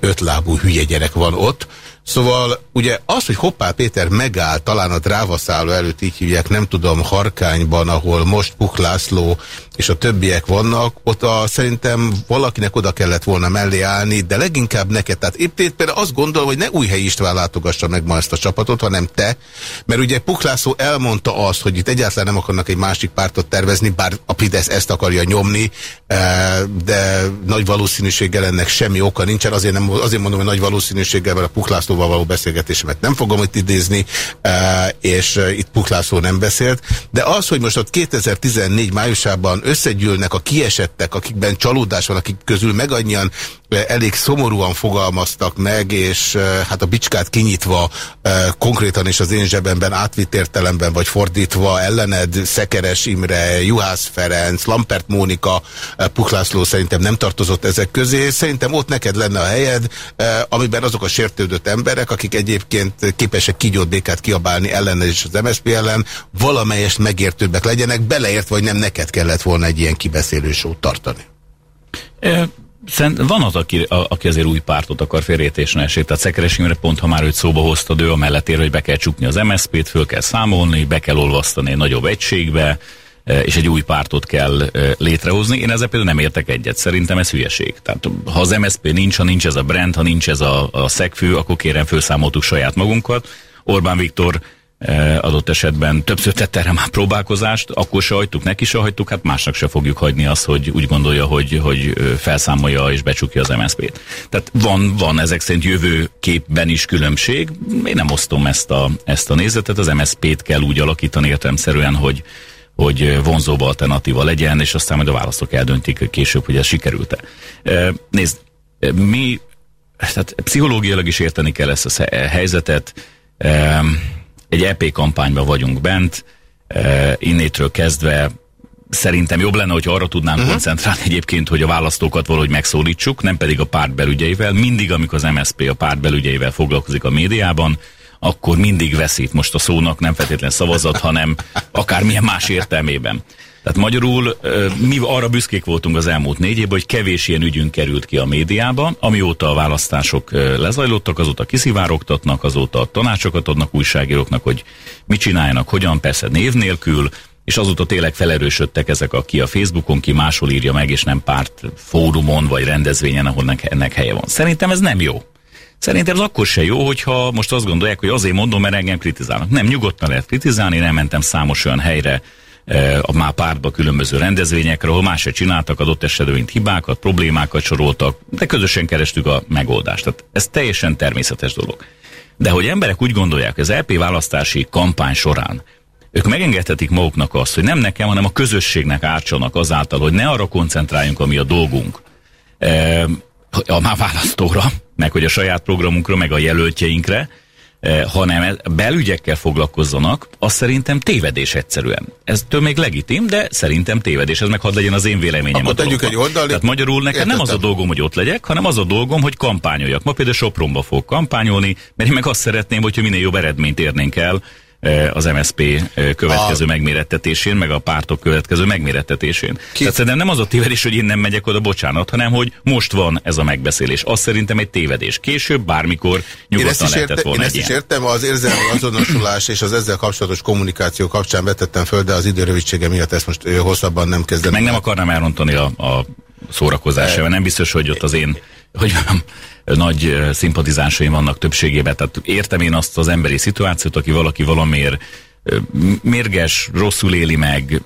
ötlábú hülye gyerek van ott, Szóval ugye az, hogy Hoppá Péter megáll, talán a drávaszálló előtt így hívják, nem tudom, Harkányban, ahol most Puk László és a többiek vannak, ott a, szerintem valakinek oda kellett volna mellé állni, de leginkább neked. Tehát épp például azt gondolom, hogy ne új helyi István látogassa meg ma ezt a csapatot, hanem te, mert ugye Puk László elmondta azt, hogy itt egyáltalán nem akarnak egy másik pártot tervezni, bár a Fidesz ezt akarja nyomni, eh, de nagy valószínűséggel ennek semmi oka nincsen, azért, nem, azért mondom, hogy nagy valószínűséggel, mert a Puk Lászlóval való beszélgetésemet nem fogom itt idézni, eh, és eh, itt Puk László nem beszélt, de az, hogy most ott 2014 májusában összegyűlnek a kiesettek, akikben csalódás van, akik közül meg annyian eh, elég szomorúan fogalmaztak meg, és hát a bicskát kinyitva konkrétan és az én zsebemben átvitt értelemben, vagy fordítva ellened Szekeres Imre, Juhász Ferenc, Lampert Mónika, Puklászló szerintem nem tartozott ezek közé. Szerintem ott neked lenne a helyed, amiben azok a sértődött emberek, akik egyébként képesek kígyót békát kiabálni ellened és az MSZP ellen, valamelyest megértőbbek legyenek, beleért vagy nem neked kellett volna egy ilyen kibeszélő sót tartani? E Szerint van az, aki, a, aki azért új pártot akar félrejtésen esélyt. Tehát Szekeres Imre pont, ha már őt szóba hoztad, ő mellett ér, hogy be kell csukni az MSZP-t, föl kell számolni, be kell olvasztani egy nagyobb egységbe, és egy új pártot kell létrehozni. Én ezzel például nem értek egyet. Szerintem ez hülyeség. Tehát ha az MSZP nincs, ha nincs ez a brand, ha nincs ez a, a szegfő, akkor kérem felszámoltuk saját magunkat. Orbán Viktor adott esetben többször tett erre már próbálkozást, akkor se hagytuk, neki se hagytuk, hát másnak se fogjuk hagyni azt, hogy úgy gondolja, hogy, hogy felszámolja és becsukja az MSZP-t. Tehát van, van ezek szerint jövő képben is különbség. Én nem osztom ezt a, ezt a nézetet, az MSZP-t kell úgy alakítani értelemszerűen, hogy, hogy vonzóbb alternatíva legyen, és aztán majd a választók eldöntik később, hogy ez sikerült-e. Nézd, mi, tehát pszichológiailag is érteni kell ezt a helyzetet, egy EP kampányban vagyunk bent, innétről kezdve Szerintem jobb lenne, hogyha arra tudnánk uh-huh. koncentrálni egyébként, hogy a választókat valahogy megszólítsuk, nem pedig a párt belügyeivel. Mindig, amikor az MSP a párt belügyeivel foglalkozik a médiában, akkor mindig veszít most a szónak, nem feltétlen szavazat, hanem akármilyen más értelmében. Tehát magyarul mi arra büszkék voltunk az elmúlt négy évben, hogy kevés ilyen ügyünk került ki a médiába, amióta a választások lezajlottak, azóta kiszivárogtatnak, azóta tanácsokat adnak újságíróknak, hogy mit csináljanak, hogyan, persze név nélkül, és azóta tényleg felerősödtek ezek, aki a Facebookon, ki máshol írja meg, és nem párt fórumon vagy rendezvényen, ahol ennek helye van. Szerintem ez nem jó. Szerintem ez akkor se jó, hogyha most azt gondolják, hogy azért mondom, mert engem kritizálnak. Nem, nyugodtan lehet kritizálni, nem mentem számos olyan helyre, a már pártba különböző rendezvényekre, ahol más se csináltak adott esetben, hibákat, problémákat soroltak, de közösen kerestük a megoldást. Tehát ez teljesen természetes dolog. De hogy emberek úgy gondolják, az LP választási kampány során ők megengedhetik maguknak azt, hogy nem nekem, hanem a közösségnek ártsanak azáltal, hogy ne arra koncentráljunk, ami a dolgunk, e, a már választóra, meg hogy a saját programunkra, meg a jelöltjeinkre, hanem belügyekkel foglalkozzanak, az szerintem tévedés egyszerűen. Ez től még legitim, de szerintem tévedés. Ez meg hadd legyen az én véleményem. Akkor tegyük egy oldalra. Tehát magyarul nekem nem az a dolgom, hogy ott legyek, hanem az a dolgom, hogy kampányoljak. Ma például Sopronba fog kampányolni, mert én meg azt szeretném, hogyha minél jobb eredményt érnénk el Eh, az MSP eh, következő a... megmérettetésén, meg a pártok következő megmérettetésén. Ki... Tehát szerintem nem az a tévedés, hogy én nem megyek oda, bocsánat, hanem hogy most van ez a megbeszélés. Az szerintem egy tévedés. Később, bármikor nyugodtan lehetett érte, volna Én ezt is értem, az érzelmi azonosulás és az ezzel kapcsolatos kommunikáció kapcsán vetettem föl, de az idő rövidsége miatt ezt most hosszabban nem kezdem. Meg nem akarnám elrontani a, a szórakozásával. Nem biztos, hogy ott az én hogy [LAUGHS] nagy szimpatizánsaim vannak többségében. Tehát értem én azt az emberi szituációt, aki valaki valamiért mérges, rosszul éli meg,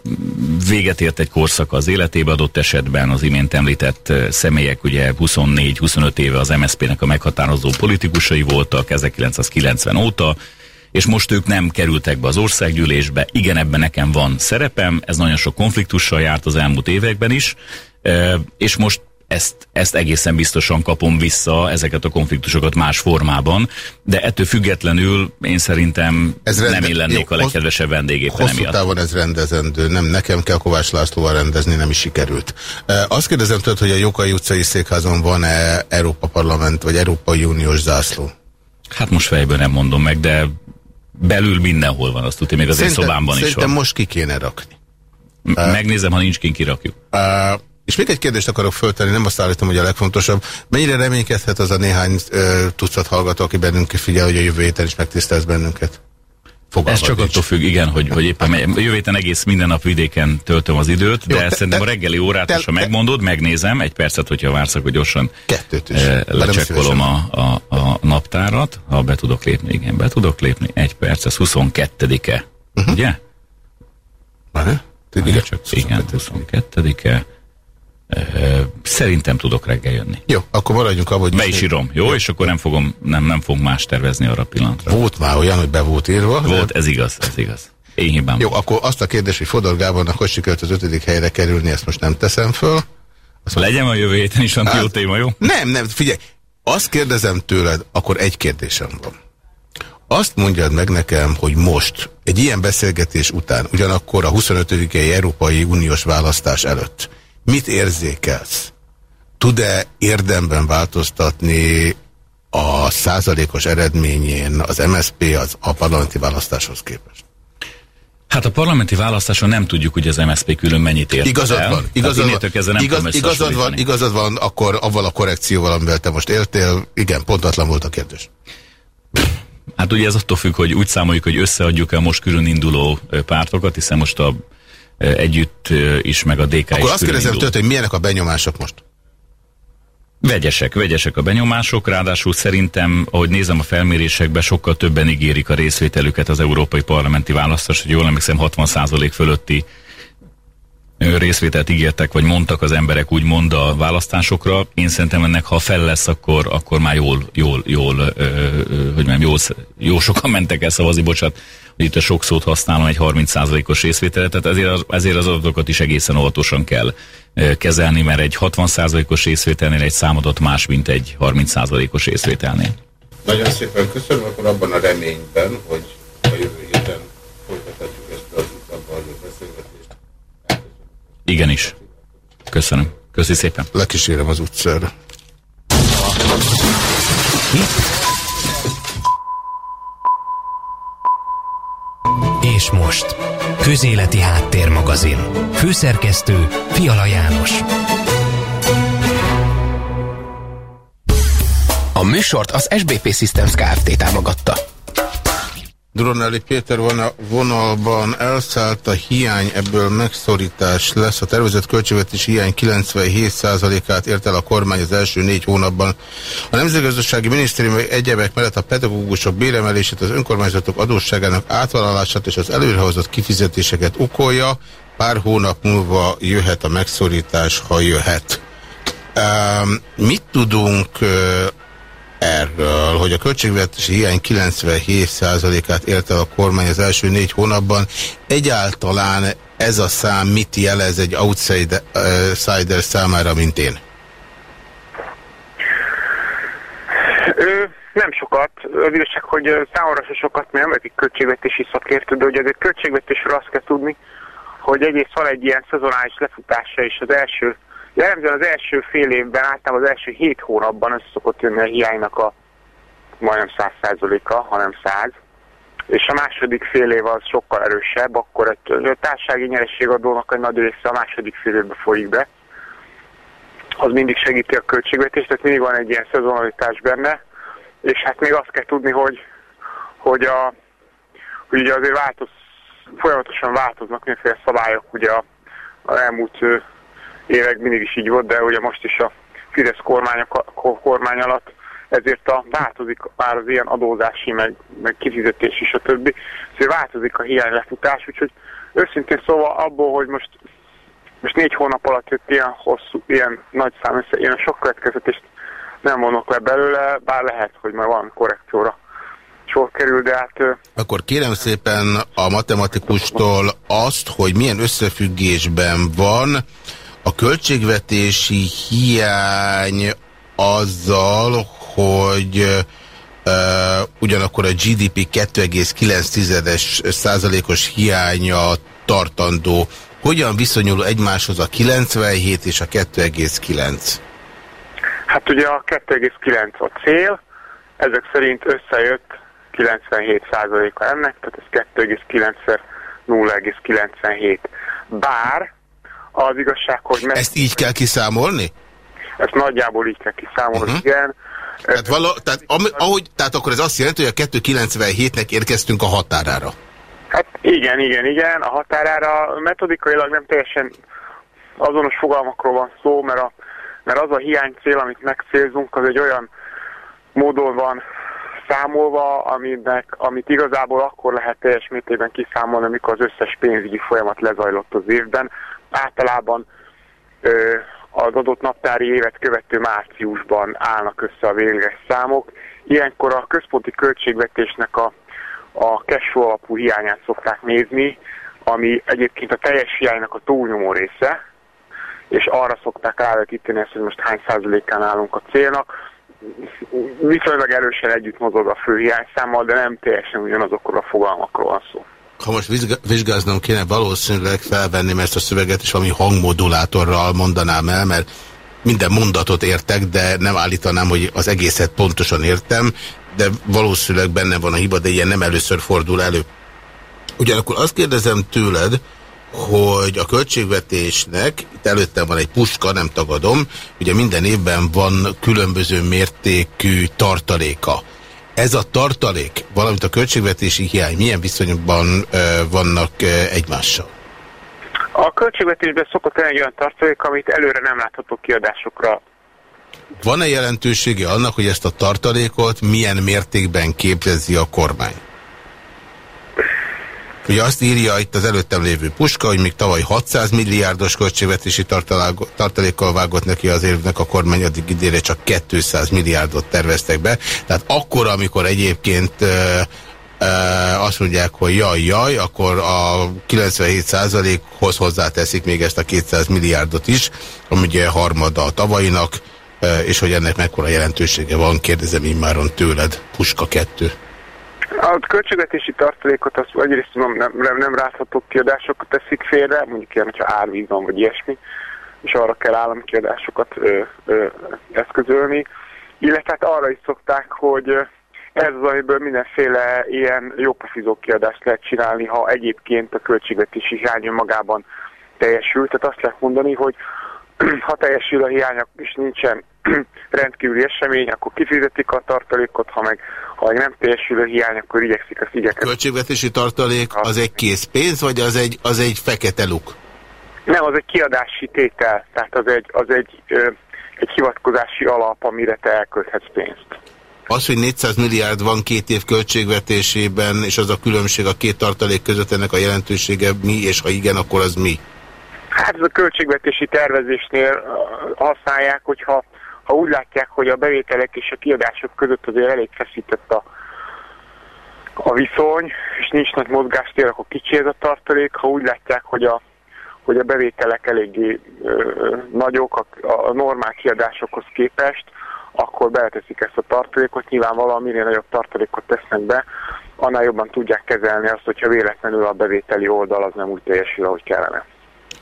véget ért egy korszak az életébe adott esetben, az imént említett személyek ugye 24-25 éve az MSZP-nek a meghatározó politikusai voltak 1990 óta, és most ők nem kerültek be az országgyűlésbe. Igen, ebben nekem van szerepem, ez nagyon sok konfliktussal járt az elmúlt években is, és most ezt, ezt egészen biztosan kapom vissza, ezeket a konfliktusokat más formában, de ettől függetlenül én szerintem ez rende, nem illennék jó, a legkedvesebb vendég éppen Hosszú emiatt. távon ez rendezendő, nem nekem kell Kovács Lászlóval rendezni, nem is sikerült. Azt kérdezem tőled, hogy a Jokai utcai székházon van-e Európa Parlament vagy Európai Uniós zászló? Hát most fejből nem mondom meg, de belül mindenhol van, azt tudja, még az szerintem, én szobámban is van. Szerintem most ki kéne rakni. Megnézem, ha nincs kint, kirakjuk. Uh, és még egy kérdést akarok föltenni, nem azt állítom, hogy a legfontosabb. Mennyire reménykedhet az a néhány ö, tucat hallgató, aki bennünk figyel, hogy a jövő héten is megtisztelsz bennünket? Fogalmat Ez csak nincs. attól függ, igen, hogy, hogy éppen jövő héten egész minden nap vidéken töltöm az időt, Jó, de te, szerintem te, a reggeli órát te, ha megmondod, megnézem, egy percet, hogyha vársz, akkor gyorsan Kettőt is. lecsekkolom a, a, a naptárat, ha be tudok lépni, igen, be tudok lépni, egy perc, ez 22-e, uh -huh. ugye? Várj, igen, csak igen, 22-e. Szerintem tudok reggel jönni. Jó, akkor maradjunk abban, hogy... Be is írom, jó? jó? És akkor nem fogom, nem, nem fogom más tervezni arra a pillanatra. Volt már olyan, hogy be volt írva? Volt, de... ez igaz, ez igaz. Én hibám. Jó, akkor azt a kérdést, hogy Fodor Gábornak hogy sikerült az ötödik helyre kerülni, ezt most nem teszem föl. Azt Legyen a jövő héten is van hát, téma, jó? Nem, nem, figyelj, azt kérdezem tőled, akkor egy kérdésem van. Azt mondjad meg nekem, hogy most, egy ilyen beszélgetés után, ugyanakkor a 25. Európai Uniós választás előtt, Mit érzékelsz? Tud-e érdemben változtatni a százalékos eredményén az MSP az a parlamenti választáshoz képest? Hát a parlamenti választáson nem tudjuk, hogy az MSZP külön mennyit ért Igazad el. van. Igazad van. Nem igaz, igazad van, igazad van, akkor avval a korrekcióval, amivel te most éltél, igen, pontatlan volt a kérdés. Hát ugye ez attól függ, hogy úgy számoljuk, hogy összeadjuk el most külön induló pártokat, hiszen most a együtt is, meg a DK Akkor is azt kérdezem tőled, hogy milyenek a benyomások most? Vegyesek, vegyesek a benyomások, ráadásul szerintem, ahogy nézem a felmérésekbe, sokkal többen ígérik a részvételüket az európai parlamenti választás, hogy jól emlékszem 60% fölötti részvételt ígértek, vagy mondtak az emberek úgymond a választásokra. Én szerintem ennek, ha fel lesz, akkor, akkor már jól, jól, jól, ö, ö, hogy mondjam, jól, jó sokan mentek el szavazni, bocsánat, hogy itt a sok szót használom, egy 30%-os részvételet, tehát ezért, ezért az adatokat is egészen óvatosan kell kezelni, mert egy 60%-os részvételnél egy számadat más, mint egy 30%-os részvételnél. Nagyon szépen köszönöm, akkor abban a reményben, hogy a jövő héten folytatjuk ezt az abban a beszélgetést. Igenis. Köszönöm. Köszi szépen. Lekísérem az utcára. És most, Közéleti Háttérmagazin. Főszerkesztő Fiala János. A műsort az SBP Systems Kft. támogatta. Dronelli Péter van a vonalban elszállt a hiány, ebből megszorítás lesz. A tervezett költségvetés hiány 97%-át ért el a kormány az első négy hónapban. A Nemzetgazdasági Minisztérium egyebek mellett a pedagógusok béremelését, az önkormányzatok adósságának átvállalását és az előrehozott kifizetéseket okolja. Pár hónap múlva jöhet a megszorítás, ha jöhet. Um, mit tudunk uh, erről, hogy a költségvetési hiány 97%-át érte a kormány az első négy hónapban. Egyáltalán ez a szám mit jelez egy outsider számára, mint én? Ő, nem sokat. Az igazság, hogy számomra se sokat, mert nem vagyok költségvetési szakértő, de hogy azért költségvetésről azt kell tudni, hogy egész van egy ilyen szezonális lefutása, és az első Jellemzően az első fél évben, általában az első hét hónapban össze szokott jönni a hiánynak a majdnem száz százaléka, hanem száz. És a második fél év az sokkal erősebb, akkor a társasági nyerességadónak egy nagy része a második fél évben folyik be. Az mindig segíti a költségvetést, tehát mindig van egy ilyen szezonalitás benne. És hát még azt kell tudni, hogy, hogy, a, hogy ugye azért változ, folyamatosan változnak mindenféle szabályok, ugye a, a elmúlt évek mindig is így volt, de ugye most is a Fidesz kormány, kormány alatt ezért a, változik már az ilyen adózási, meg, meg kifizetés is a többi, szóval változik a hiánylefutás, úgyhogy őszintén szóval abból, hogy most, most négy hónap alatt jött ilyen hosszú, ilyen nagy szám össze, ilyen sok következetést nem vonok le belőle, bár lehet, hogy már van korrekcióra sor kerül, de hát... Akkor kérem szépen a matematikustól azt, hogy milyen összefüggésben van a költségvetési hiány azzal, hogy uh, ugyanakkor a GDP 2,9 százalékos hiánya tartandó. Hogyan viszonyul egymáshoz a 97 és a 2,9? Hát ugye a 2,9 a cél, ezek szerint összejött 97 százaléka ennek, tehát ez 2,9-szer 0,97. Bár az igazság, hogy... Meg... Ezt így kell kiszámolni? Ezt nagyjából így kell kiszámolni, uh. -huh. igen. Tehát, vala, tehát, ahogy, tehát akkor ez azt jelenti, hogy a 297-nek érkeztünk a határára. Hát igen, igen, igen. A határára metodikailag nem teljesen azonos fogalmakról van szó, mert, a, mert az a hiány cél, amit megcélzunk, az egy olyan módon van számolva, aminek, amit igazából akkor lehet teljes mértékben kiszámolni, amikor az összes pénzügyi folyamat lezajlott az évben általában ö, az adott naptári évet követő márciusban állnak össze a végleges számok. Ilyenkor a központi költségvetésnek a, a cash alapú hiányát szokták nézni, ami egyébként a teljes hiánynak a túlnyomó része, és arra szokták rávetíteni ezt, hogy most hány százalékán állunk a célnak. Viszonylag erősen együtt mozog a fő hiányszámmal, de nem teljesen ugyanazokról a fogalmakról van szó ha most vizsgáznom kéne, valószínűleg felvenném ezt a szöveget, és valami hangmodulátorral mondanám el, mert minden mondatot értek, de nem állítanám, hogy az egészet pontosan értem, de valószínűleg benne van a hiba, de ilyen nem először fordul elő. Ugyanakkor azt kérdezem tőled, hogy a költségvetésnek, itt előttem van egy puska, nem tagadom, ugye minden évben van különböző mértékű tartaléka. Ez a tartalék, valamint a költségvetési hiány milyen viszonyban vannak egymással? A költségvetésben szokott lenni egy olyan tartalék, amit előre nem látható kiadásokra. Van-e jelentősége annak, hogy ezt a tartalékot milyen mértékben képezi a kormány? Ugye azt írja itt az előttem lévő puska, hogy még tavaly 600 milliárdos költségvetési tartalékkal vágott neki az évnek a kormány, addig idére csak 200 milliárdot terveztek be. Tehát akkor, amikor egyébként azt mondják, hogy jaj, jaj, akkor a 97%-hoz hozzáteszik még ezt a 200 milliárdot is, ami ugye harmada a tavainak, és hogy ennek mekkora jelentősége van, kérdezem immáron tőled, Puska 2. A költségvetési tartalékot az egyrészt nem, nem, nem rátható kiadásokat teszik félre, mondjuk ilyen, hogyha árvíz van, vagy ilyesmi, és arra kell állami kiadásokat ö, ö, eszközölni. Illetve hát arra is szokták, hogy ez az, amiből mindenféle ilyen jópofizó kiadást lehet csinálni, ha egyébként a költségvetési hiány magában teljesül. Tehát azt lehet mondani, hogy [CLEARS THROAT] ha teljesül a hiány, és nincsen [CLEARS THROAT] rendkívüli esemény, akkor kifizetik a tartalékot, ha meg, ha nem teljesül a hiány, akkor igyekszik az igyeket. A költségvetési tartalék az egy készpénz, vagy az egy, az egy fekete luk? Nem, az egy kiadási tétel, tehát az egy, az egy, ö, egy hivatkozási alap, amire te elkölthetsz pénzt. Az, hogy 400 milliárd van két év költségvetésében, és az a különbség a két tartalék között ennek a jelentősége mi, és ha igen, akkor az mi? Hát ez a költségvetési tervezésnél használják, hogyha ha úgy látják, hogy a bevételek és a kiadások között azért elég feszített a, a viszony, és nincs nagy mozgástér, akkor kicsi ez a tartalék. Ha úgy látják, hogy a, hogy a bevételek eléggé ö, nagyok a, a normál kiadásokhoz képest, akkor beleteszik ezt a tartalékot. Nyilvánvalóan minél nagyobb tartalékot tesznek be, annál jobban tudják kezelni azt, hogyha véletlenül a bevételi oldal az nem úgy teljesül, ahogy kellene.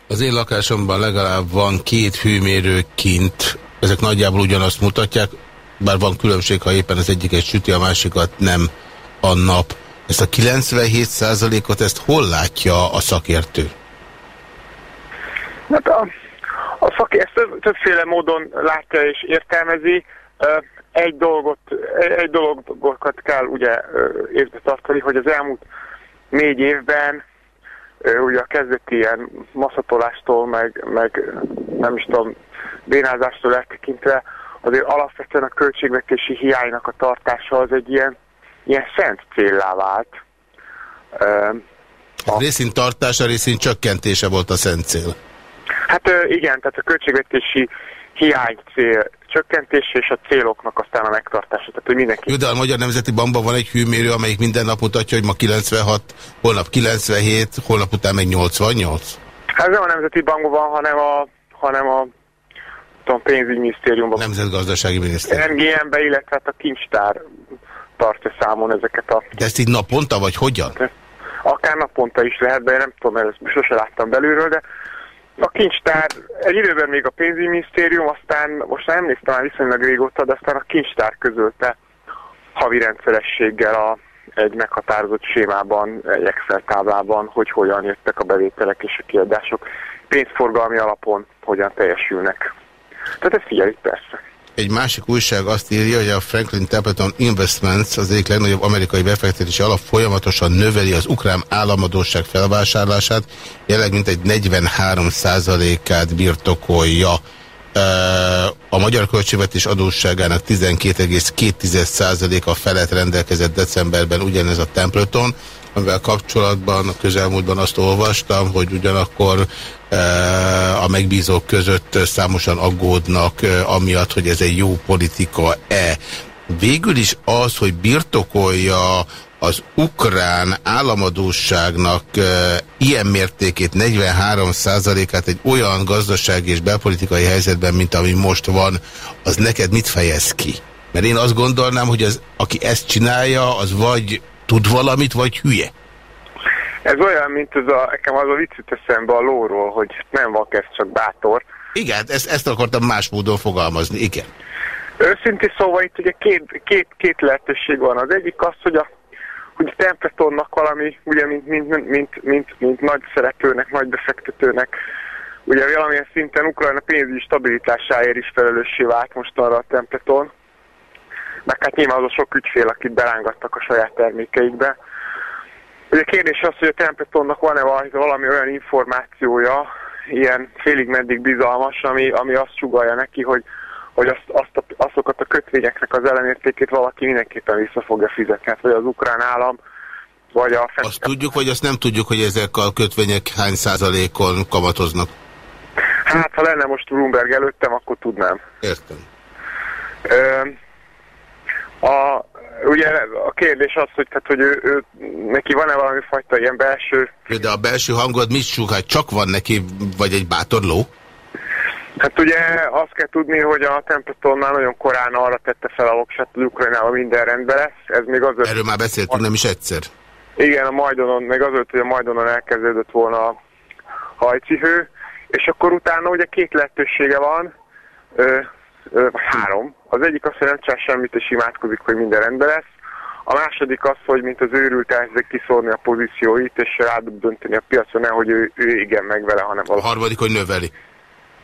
Az én lakásomban legalább van két hőmérő kint, ezek nagyjából ugyanazt mutatják, bár van különbség, ha éppen az egyiket süti, a másikat nem a nap. Ezt a 97%-ot, ezt hol látja a szakértő? Hát a, a szaki ezt többféle módon látja és értelmezi. Egy dolgot, egy dologot kell ugye észbe tartani, hogy az elmúlt négy évben ugye a kezdeti ilyen maszatolástól, meg, meg nem is tudom, bénázástól eltekintve, azért alapvetően a költségvetési hiánynak a tartása az egy ilyen, ilyen szent céllá vált. A részint tartása, részint csökkentése volt a szent cél. Hát igen, tehát a költségvetési hiány cél csökkentése és a céloknak aztán a megtartása. Tehát, hogy mindenki... Jó, de a Magyar Nemzeti Bankban van egy hőmérő, amelyik minden nap mutatja, hogy ma 96, holnap 97, holnap után meg 88? Hát nem a Nemzeti Bankban van, hanem a, hanem a tudom, pénzügyminisztériumban. Nemzetgazdasági minisztérium. NGM-be, illetve hát a kincstár tartja számon ezeket a... De ezt így naponta, vagy hogyan? Akár naponta is lehet, de nem tudom, mert ezt sose láttam belülről, de a kincstár, egy időben még a pénzügyminisztérium, aztán most nem néztem már viszonylag régóta, de aztán a kincstár közölte havi rendszerességgel a, egy meghatározott sémában, egy Excel táblában, hogy hogyan jöttek a bevételek és a kiadások pénzforgalmi alapon hogyan teljesülnek. Tehát ezt figyelik persze. Egy másik újság azt írja, hogy a Franklin Templeton Investments, az egyik legnagyobb amerikai befektetési alap folyamatosan növeli az ukrán államadóság felvásárlását, jelenleg mintegy 43 át birtokolja. A magyar költségvetés adósságának 12,2%-a felett rendelkezett decemberben ugyanez a Templeton, amivel kapcsolatban a közelmúltban azt olvastam, hogy ugyanakkor e, a megbízók között számosan aggódnak e, amiatt, hogy ez egy jó politika-e. Végül is az, hogy birtokolja az ukrán államadóságnak e, ilyen mértékét, 43%-át egy olyan gazdasági és belpolitikai helyzetben, mint ami most van, az neked mit fejez ki? Mert én azt gondolnám, hogy az, aki ezt csinálja, az vagy tud valamit, vagy hülye? Ez olyan, mint az a, nekem az a viccit eszembe a lóról, hogy nem vak, ez csak bátor. Igen, ezt, ezt akartam más módon fogalmazni, igen. Őszintén szóval itt ugye két, két, két lehetőség van. Az egyik az, hogy a, hogy Templetonnak valami, ugye mint, mint, mint, mint, mint, mint nagy szeretőnek, nagy befektetőnek, ugye valamilyen szinten Ukrajna pénzügyi stabilitásáért is felelőssé vált most arra a Templeton meg hát nyilván az a sok ügyfél, akit belángattak a saját termékeikbe. Ugye a kérdés az, hogy a Templetonnak van-e valami olyan információja, ilyen félig meddig bizalmas, ami, ami azt sugalja neki, hogy, hogy azt, azt a, azokat a kötvényeknek az ellenértékét valaki mindenképpen vissza fogja fizetni, hát vagy az ukrán állam, vagy a... Azt tudjuk, vagy azt nem tudjuk, hogy ezek a kötvények hány százalékon kamatoznak? Hát, ha lenne most Bloomberg előttem, akkor tudnám. Értem. Ö, a, ugye a kérdés az, hogy, tehát, hogy ő, ő, neki van-e valami fajta ilyen belső... De a belső hangod mit Hát Csak van neki, vagy egy bátor ló? Hát ugye azt kell tudni, hogy a Templeton már nagyon korán arra tette fel a voksát, hogy Ukrajnában minden rendben lesz. Ez még azért... Erről már beszéltünk, nem is egyszer. Igen, a Majdonon, meg azért, hogy a Majdonon elkezdődött volna a hajcihő, és akkor utána ugye két lehetősége van, három. Az egyik az, hogy nem csinál semmit, és imádkozik, hogy minden rendben lesz. A második az, hogy mint az őrült elkezdik kiszórni a pozícióit, és rádönteni a piacon, nehogy ő, ő igen meg vele, hanem valami. A harmadik, hogy növeli.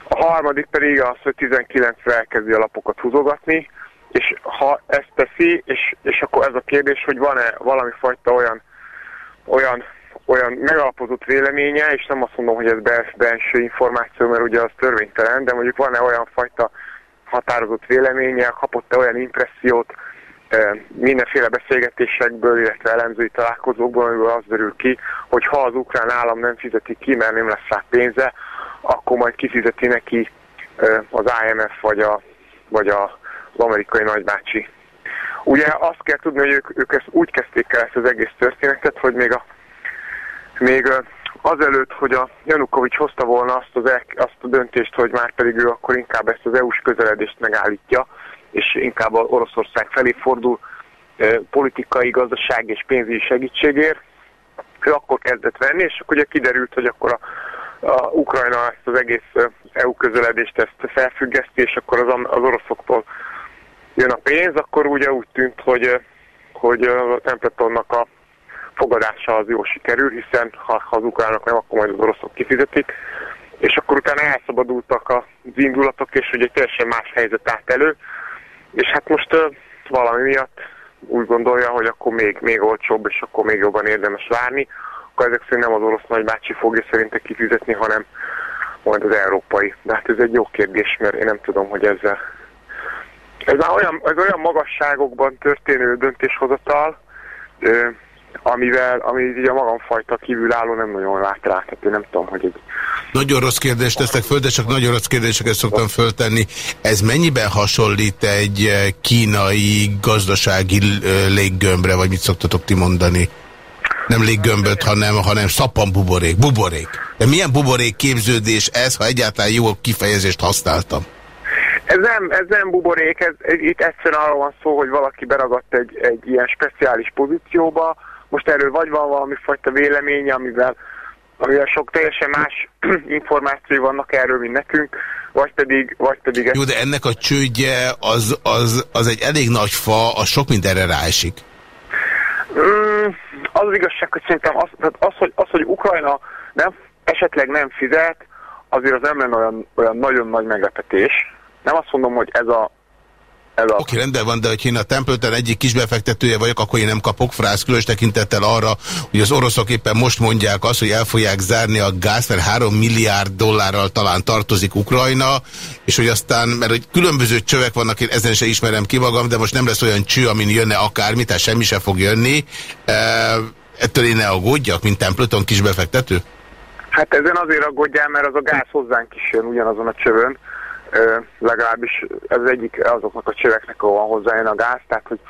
A harmadik pedig az, hogy 19-re elkezdi a lapokat húzogatni, és ha ezt teszi, és, és akkor ez a kérdés, hogy van-e valami fajta olyan, olyan, olyan megalapozott véleménye, és nem azt mondom, hogy ez belső információ, mert ugye az törvénytelen, de mondjuk van-e olyan fajta határozott véleménye, kapott-e olyan impressziót mindenféle beszélgetésekből, illetve elemzői találkozókból, amiből az derül ki, hogy ha az ukrán állam nem fizeti ki, mert nem lesz rá pénze, akkor majd kifizeti neki az IMF vagy, a, vagy a, az amerikai nagybácsi. Ugye azt kell tudni, hogy ők, ők ezt úgy kezdték el ezt az egész történetet, hogy még, a, még azelőtt, hogy a Janukovics hozta volna azt, az, azt a döntést, hogy már pedig ő akkor inkább ezt az EU-s közeledést megállítja, és inkább a Oroszország felé fordul politikai, gazdaság és pénzügyi segítségért, ő akkor kezdett venni, és akkor ugye kiderült, hogy akkor a a Ukrajna ezt az egész EU közeledést ezt felfüggeszti, és akkor az, az oroszoktól jön a pénz, akkor ugye úgy tűnt, hogy, hogy a Templetonnak a fogadása az jó sikerül, hiszen ha, ha az ukránok nem, akkor majd az oroszok kifizetik, és akkor utána elszabadultak az indulatok, és ugye teljesen más helyzet állt elő, és hát most uh, valami miatt úgy gondolja, hogy akkor még, még olcsóbb, és akkor még jobban érdemes várni. Akkor ezek szerint nem az orosz nagybácsi fogja szerintem kifizetni, hanem majd az európai. De hát ez egy jó kérdés, mert én nem tudom, hogy ezzel... Ez már olyan, ez olyan magasságokban történő döntéshozatal, amivel, ami így a magamfajta kívülálló nem nagyon lát rá, tehát én nem tudom, hogy egy... Nagyon rossz kérdést teszek föl, de csak nagyon rossz kérdéseket szoktam föltenni. Ez mennyiben hasonlít egy kínai gazdasági léggömbre, vagy mit szoktatok ti mondani? nem léggömböt, hanem, hanem szappan buborék. Buborék. De milyen buborék képződés ez, ha egyáltalán jó kifejezést használtam? Ez nem, ez nem buborék, ez, ez, itt egyszerűen arról van szó, hogy valaki beragadt egy, egy ilyen speciális pozícióba, most erről vagy van valami fajta véleménye, amivel, amivel sok teljesen más [CLEARS THROAT] információi vannak erről, mint nekünk, vagy pedig... Vagy pedig Jó, de ennek a csődje az, az, az egy elég nagy fa, az sok mindenre ráesik. Mm, az az igazság, hogy szerintem az, tehát az, hogy, az, hogy Ukrajna nem, esetleg nem fizet, azért az nem lenne olyan, olyan nagyon nagy meglepetés. Nem azt mondom, hogy ez a Oké, okay, rendben van, de hogy én a Templeton egyik kisbefektetője vagyok, akkor én nem kapok frász különös tekintettel arra, hogy az oroszok éppen most mondják azt, hogy el fogják zárni a gáz, mert 3 milliárd dollárral talán tartozik Ukrajna, és hogy aztán, mert hogy különböző csövek vannak, én ezen se ismerem ki magam, de most nem lesz olyan cső, amin jönne akármi, tehát semmi se fog jönni. E, ettől én ne aggódjak, mint Templeton kisbefektető? Hát ezen azért aggódjál, mert az a gáz hozzánk is jön ugyanazon a csövön legalábbis ez egyik azoknak a csöveknek, ahol van hozzájön a gáz, tehát hogy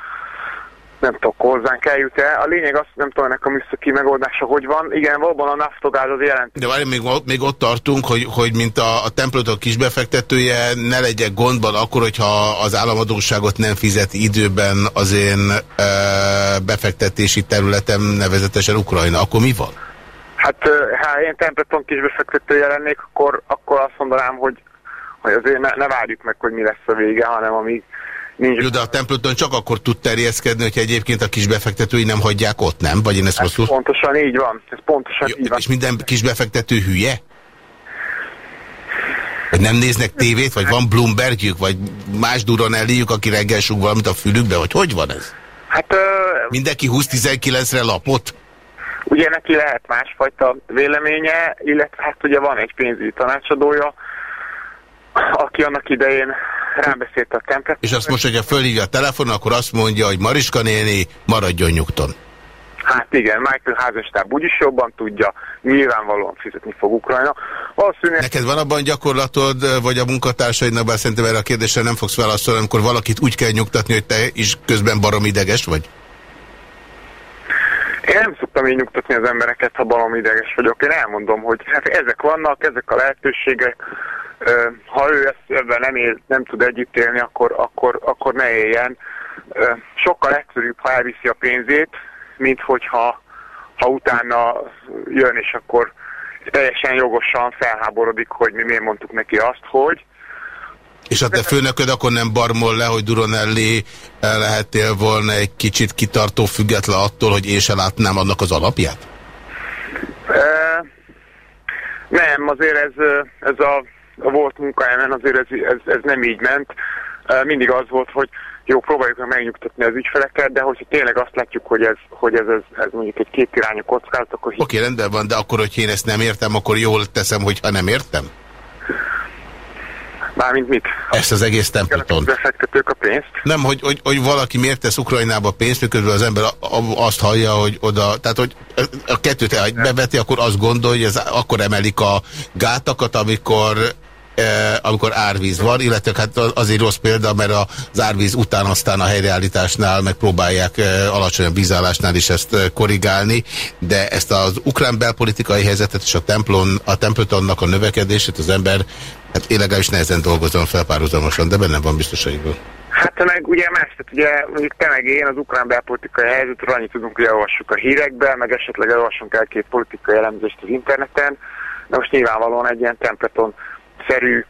nem tudok hozzánk eljut-e. A lényeg az, nem tudom ennek a műszaki megoldása hogy van. Igen, valóban a naftogáz az jelent. De várj, még, még ott tartunk, hogy, hogy mint a, a templotok kisbefektetője ne legyek gondban akkor, hogyha az államadóságot nem fizet időben az én e, befektetési területem, nevezetesen Ukrajna. Akkor mi van? Hát ha én templeton kisbefektetője lennék, akkor, akkor azt mondanám, hogy hogy azért ne, ne várjuk meg, hogy mi lesz a vége, hanem ami nincs. Jó, de a Templeton csak akkor tud terjeszkedni, hogyha egyébként a kisbefektetői nem hagyják ott, nem? Vagy én ezt rosszul? Pontosan így van. Ez pontosan Jó, így van. És minden kisbefektető hülye? Vagy nem néznek tévét, vagy van Bloombergjük, vagy más Duronelliük, aki reggel sug valamit a fülükbe, vagy hogy van ez? Hát... Uh, Mindenki 20-19-re lapot? Ugye neki lehet másfajta véleménye, illetve hát ugye van egy pénzügyi tanácsadója, aki annak idején rábeszélt a templet. És azt most, hogyha fölhívja a telefon, akkor azt mondja, hogy Mariska néni, maradjon nyugton. Hát igen, Michael házastáb úgyis jobban tudja, nyilvánvalóan fizetni fog Ukrajna. Valószínűleg... Neked van abban gyakorlatod, vagy a munkatársaidnak, bár szerintem erre a kérdésre nem fogsz válaszolni, amikor valakit úgy kell nyugtatni, hogy te is közben barom ideges vagy? Én nem szoktam így nyugtatni az embereket, ha barom ideges vagyok. Én elmondom, hogy hát ezek vannak, ezek a lehetőségek, ha ő ezt ebben nem, él, nem tud együtt élni, akkor, akkor, akkor ne éljen. Sokkal egyszerűbb, ha elviszi a pénzét, mint hogyha ha utána jön, és akkor teljesen jogosan felháborodik, hogy mi miért mondtuk neki azt, hogy és a te főnököd akkor nem barmol le, hogy Duronelli lehettél volna egy kicsit kitartó független attól, hogy én se látnám annak az alapját? E, nem, azért ez, ez a, a volt munkahelyemen azért ez, ez, ez nem így ment. E, mindig az volt, hogy jó, próbáljuk meg megnyugtatni az ügyfeleket, de hogyha tényleg azt látjuk, hogy ez, hogy ez, ez, ez mondjuk egy kétirányú kockázat, akkor... Oké, okay, rendben van, de akkor, hogy én ezt nem értem, akkor jól teszem, hogyha nem értem? Mármint mit? Ezt az egész templeton. Befektetők a pénzt? Nem, hogy, hogy, hogy valaki miért tesz Ukrajnába pénzt, miközben az ember azt hallja, hogy oda, tehát hogy a kettőt beveti, akkor azt gondolja, hogy ez akkor emelik a gátakat, amikor amikor árvíz van, illetve hát azért rossz példa, mert az árvíz után aztán a helyreállításnál megpróbálják eh, alacsonyabb vízállásnál is ezt eh, korrigálni, de ezt az ukrán belpolitikai helyzetet és a, templon, a templetonnak a növekedését az ember, hát én legalábbis nehezen dolgozom fel párhuzamosan, de bennem van biztosaikból. Hát meg ugye más, tehát ugye mondjuk te meg én az ukrán belpolitikai helyzetről annyit tudunk, hogy elolvassuk a hírekbe, meg esetleg elolvassunk el két politikai elemzést az interneten, de most nyilvánvalóan egy ilyen templeton szerű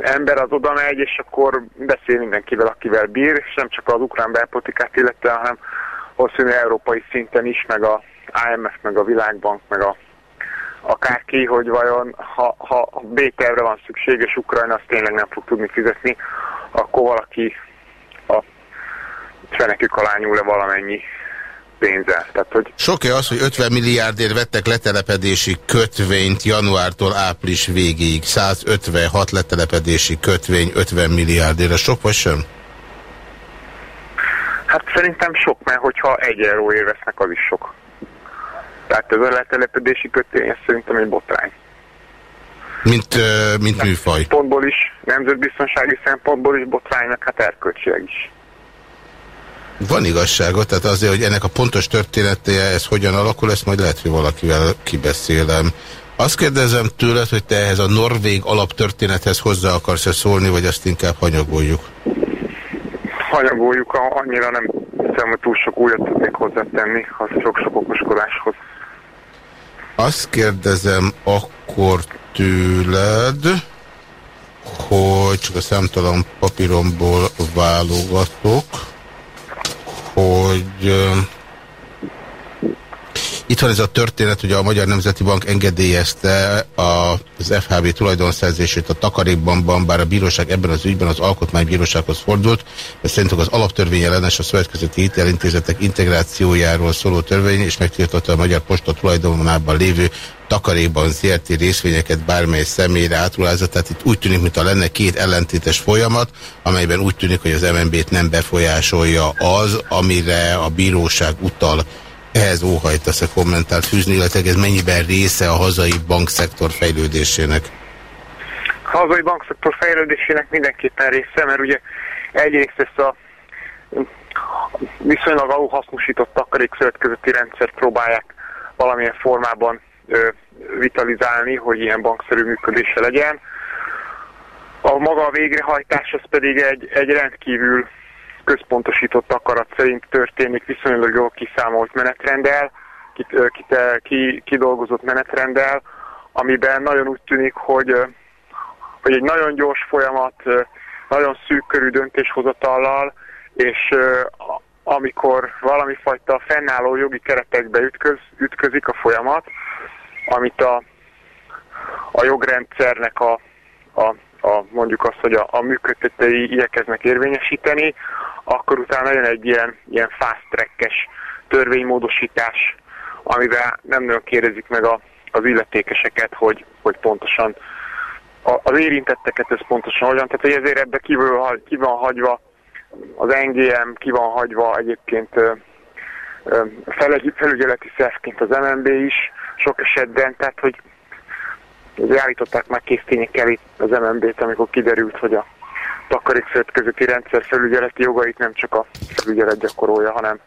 ember az oda megy, és akkor beszél mindenkivel, akivel bír, és nem csak az ukrán belpolitikát illetve, hanem valószínűleg európai szinten is, meg a IMF, meg a Világbank, meg a akárki, hogy vajon ha, ha B-tervre van szükség, és Ukrajna azt tényleg nem fog tudni fizetni, akkor valaki a fenekük alá nyúl-e valamennyi pénzzel. Tehát, hogy... Sok-e az, hogy 50 milliárdért vettek letelepedési kötvényt januártól április végéig? 156 letelepedési kötvény 50 milliárdért. Sok vagy sem? Hát szerintem sok, mert hogyha egy euróért vesznek, az is sok. Tehát ez a letelepedési kötvény, ez szerintem egy botrány. Mint, mint műfaj? Pontból is, nemzetbiztonsági szempontból is botrány, meg hát erkölcsileg is. Van igazságot, tehát azért, hogy ennek a pontos története, ez hogyan alakul, ezt majd lehet, hogy valakivel kibeszélem. Azt kérdezem tőled, hogy te ehhez a norvég alaptörténethez hozzá akarsz-e szólni, vagy azt inkább hanyagoljuk? Hanyagoljuk, annyira nem hiszem, hogy túl sok újat tudnék hozzátenni az sok-sok okoskodáshoz. Azt kérdezem akkor tőled, hogy csak a számtalan papíromból válogatok, hogy itt van ez a történet, hogy a Magyar Nemzeti Bank engedélyezte az FHB tulajdonszerzését a takarékbankban, bár a bíróság ebben az ügyben az alkotmánybírósághoz fordult, ez szerint az alaptörvény ellenes a szövetkezeti hitelintézetek integrációjáról szóló törvény, és megtiltotta a Magyar Posta tulajdonában lévő takarékban ZRT részvényeket bármely személyre átruházat. Tehát itt úgy tűnik, mintha lenne két ellentétes folyamat, amelyben úgy tűnik, hogy az MNB-t nem befolyásolja az, amire a bíróság utal ehhez óhajtasz-e kommentárt fűzni, illetve ez mennyiben része a hazai bankszektor fejlődésének? A hazai bankszektor fejlődésének mindenképpen része, mert ugye egyrészt ezt a viszonylag alulhasznosított takarék szövetkezeti rendszert próbálják valamilyen formában ö, vitalizálni, hogy ilyen bankszerű működése legyen. A maga a végrehajtás az pedig egy, egy rendkívül központosított akarat szerint történik viszonylag jól kiszámolt menetrenddel, kidolgozott menetrenddel, amiben nagyon úgy tűnik, hogy, hogy egy nagyon gyors folyamat, nagyon szűk körű döntéshozatallal, és amikor valami fajta fennálló jogi keretekbe ütköz, ütközik a folyamat, amit a, a jogrendszernek a, a, a mondjuk azt, hogy a, a működtetői igyekeznek érvényesíteni, akkor utána jön egy ilyen, ilyen fast track-es törvénymódosítás, amivel nem nagyon kérdezik meg a, az illetékeseket, hogy, hogy pontosan a, az érintetteket ez pontosan hogyan, tehát hogy ezért ebbe ki, ki van hagyva az NGM, ki van hagyva egyébként ö, felügyeleti szervként az MNB is sok esetben, tehát hogy állították már késztényekkel itt az MNB-t, amikor kiderült, hogy a takarékszövetkezeti rendszer felügyeleti jogait nem csak a felügyelet gyakorolja, hanem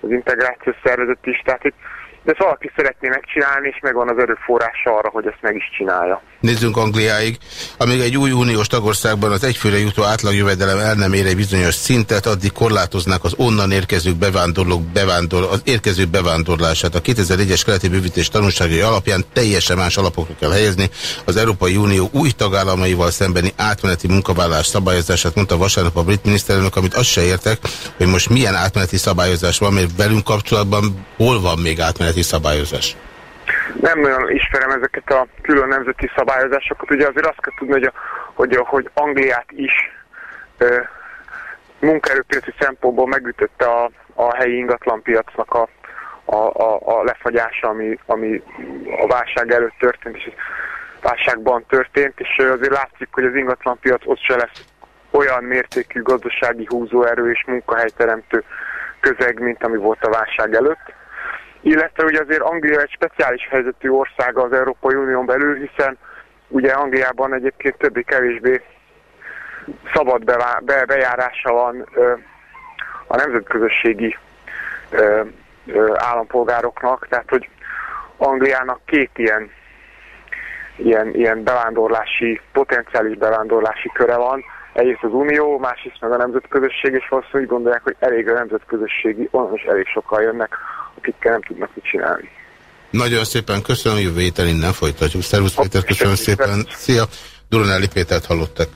az integrációs szervezet is. Tehát itt de ezt valaki szeretné megcsinálni, és megvan az erőforrása arra, hogy ezt meg is csinálja. Nézzünk Angliáig. Amíg egy új uniós tagországban az egyfőre jutó átlagjövedelem el nem ér egy bizonyos szintet, addig korlátoznák az onnan érkezők bevándorlók bevándor, az érkező bevándorlását. A 2001-es keleti bővítés tanulságai alapján teljesen más alapokra kell helyezni az Európai Unió új tagállamaival szembeni átmeneti munkavállás szabályozását, mondta vasárnap a brit miniszterelnök, amit azt se értek, hogy most milyen átmeneti szabályozás van, mert velünk kapcsolatban hol van még átmeneti szabályozás? nem nagyon ismerem ezeket a külön nemzeti szabályozásokat. Ugye azért azt kell tudni, hogy, a, hogy, a, hogy Angliát is ö, munkaerőpiaci szempontból megütötte a, a helyi ingatlanpiacnak a, a, a, a lefagyása, ami, ami a válság előtt történt, és válságban történt, és azért látszik, hogy az ingatlanpiac ott se lesz olyan mértékű gazdasági húzóerő és munkahelyteremtő közeg, mint ami volt a válság előtt illetve ugye azért Anglia egy speciális helyzetű országa az Európai Unión belül, hiszen ugye Angliában egyébként többé-kevésbé szabad bevá, be, bejárása van ö, a nemzetközösségi ö, ö, állampolgároknak, tehát hogy Angliának két ilyen, ilyen, ilyen bevándorlási, potenciális bevándorlási köre van. Egyrészt az Unió, másrészt meg a nemzetközösség, és valószínűleg úgy gondolják, hogy elég a nemzetközösségi, onnan is elég sokkal jönnek akikkel nem tudnak mit csinálni. Nagyon szépen köszönöm, jövő héten innen folytatjuk. Szervusz Péter, köszönöm szépen. Szia, Duronelli Pétert hallottak.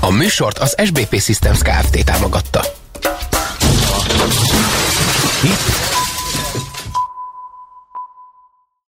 A műsort az SBP Systems Kft. támogatta. Itt?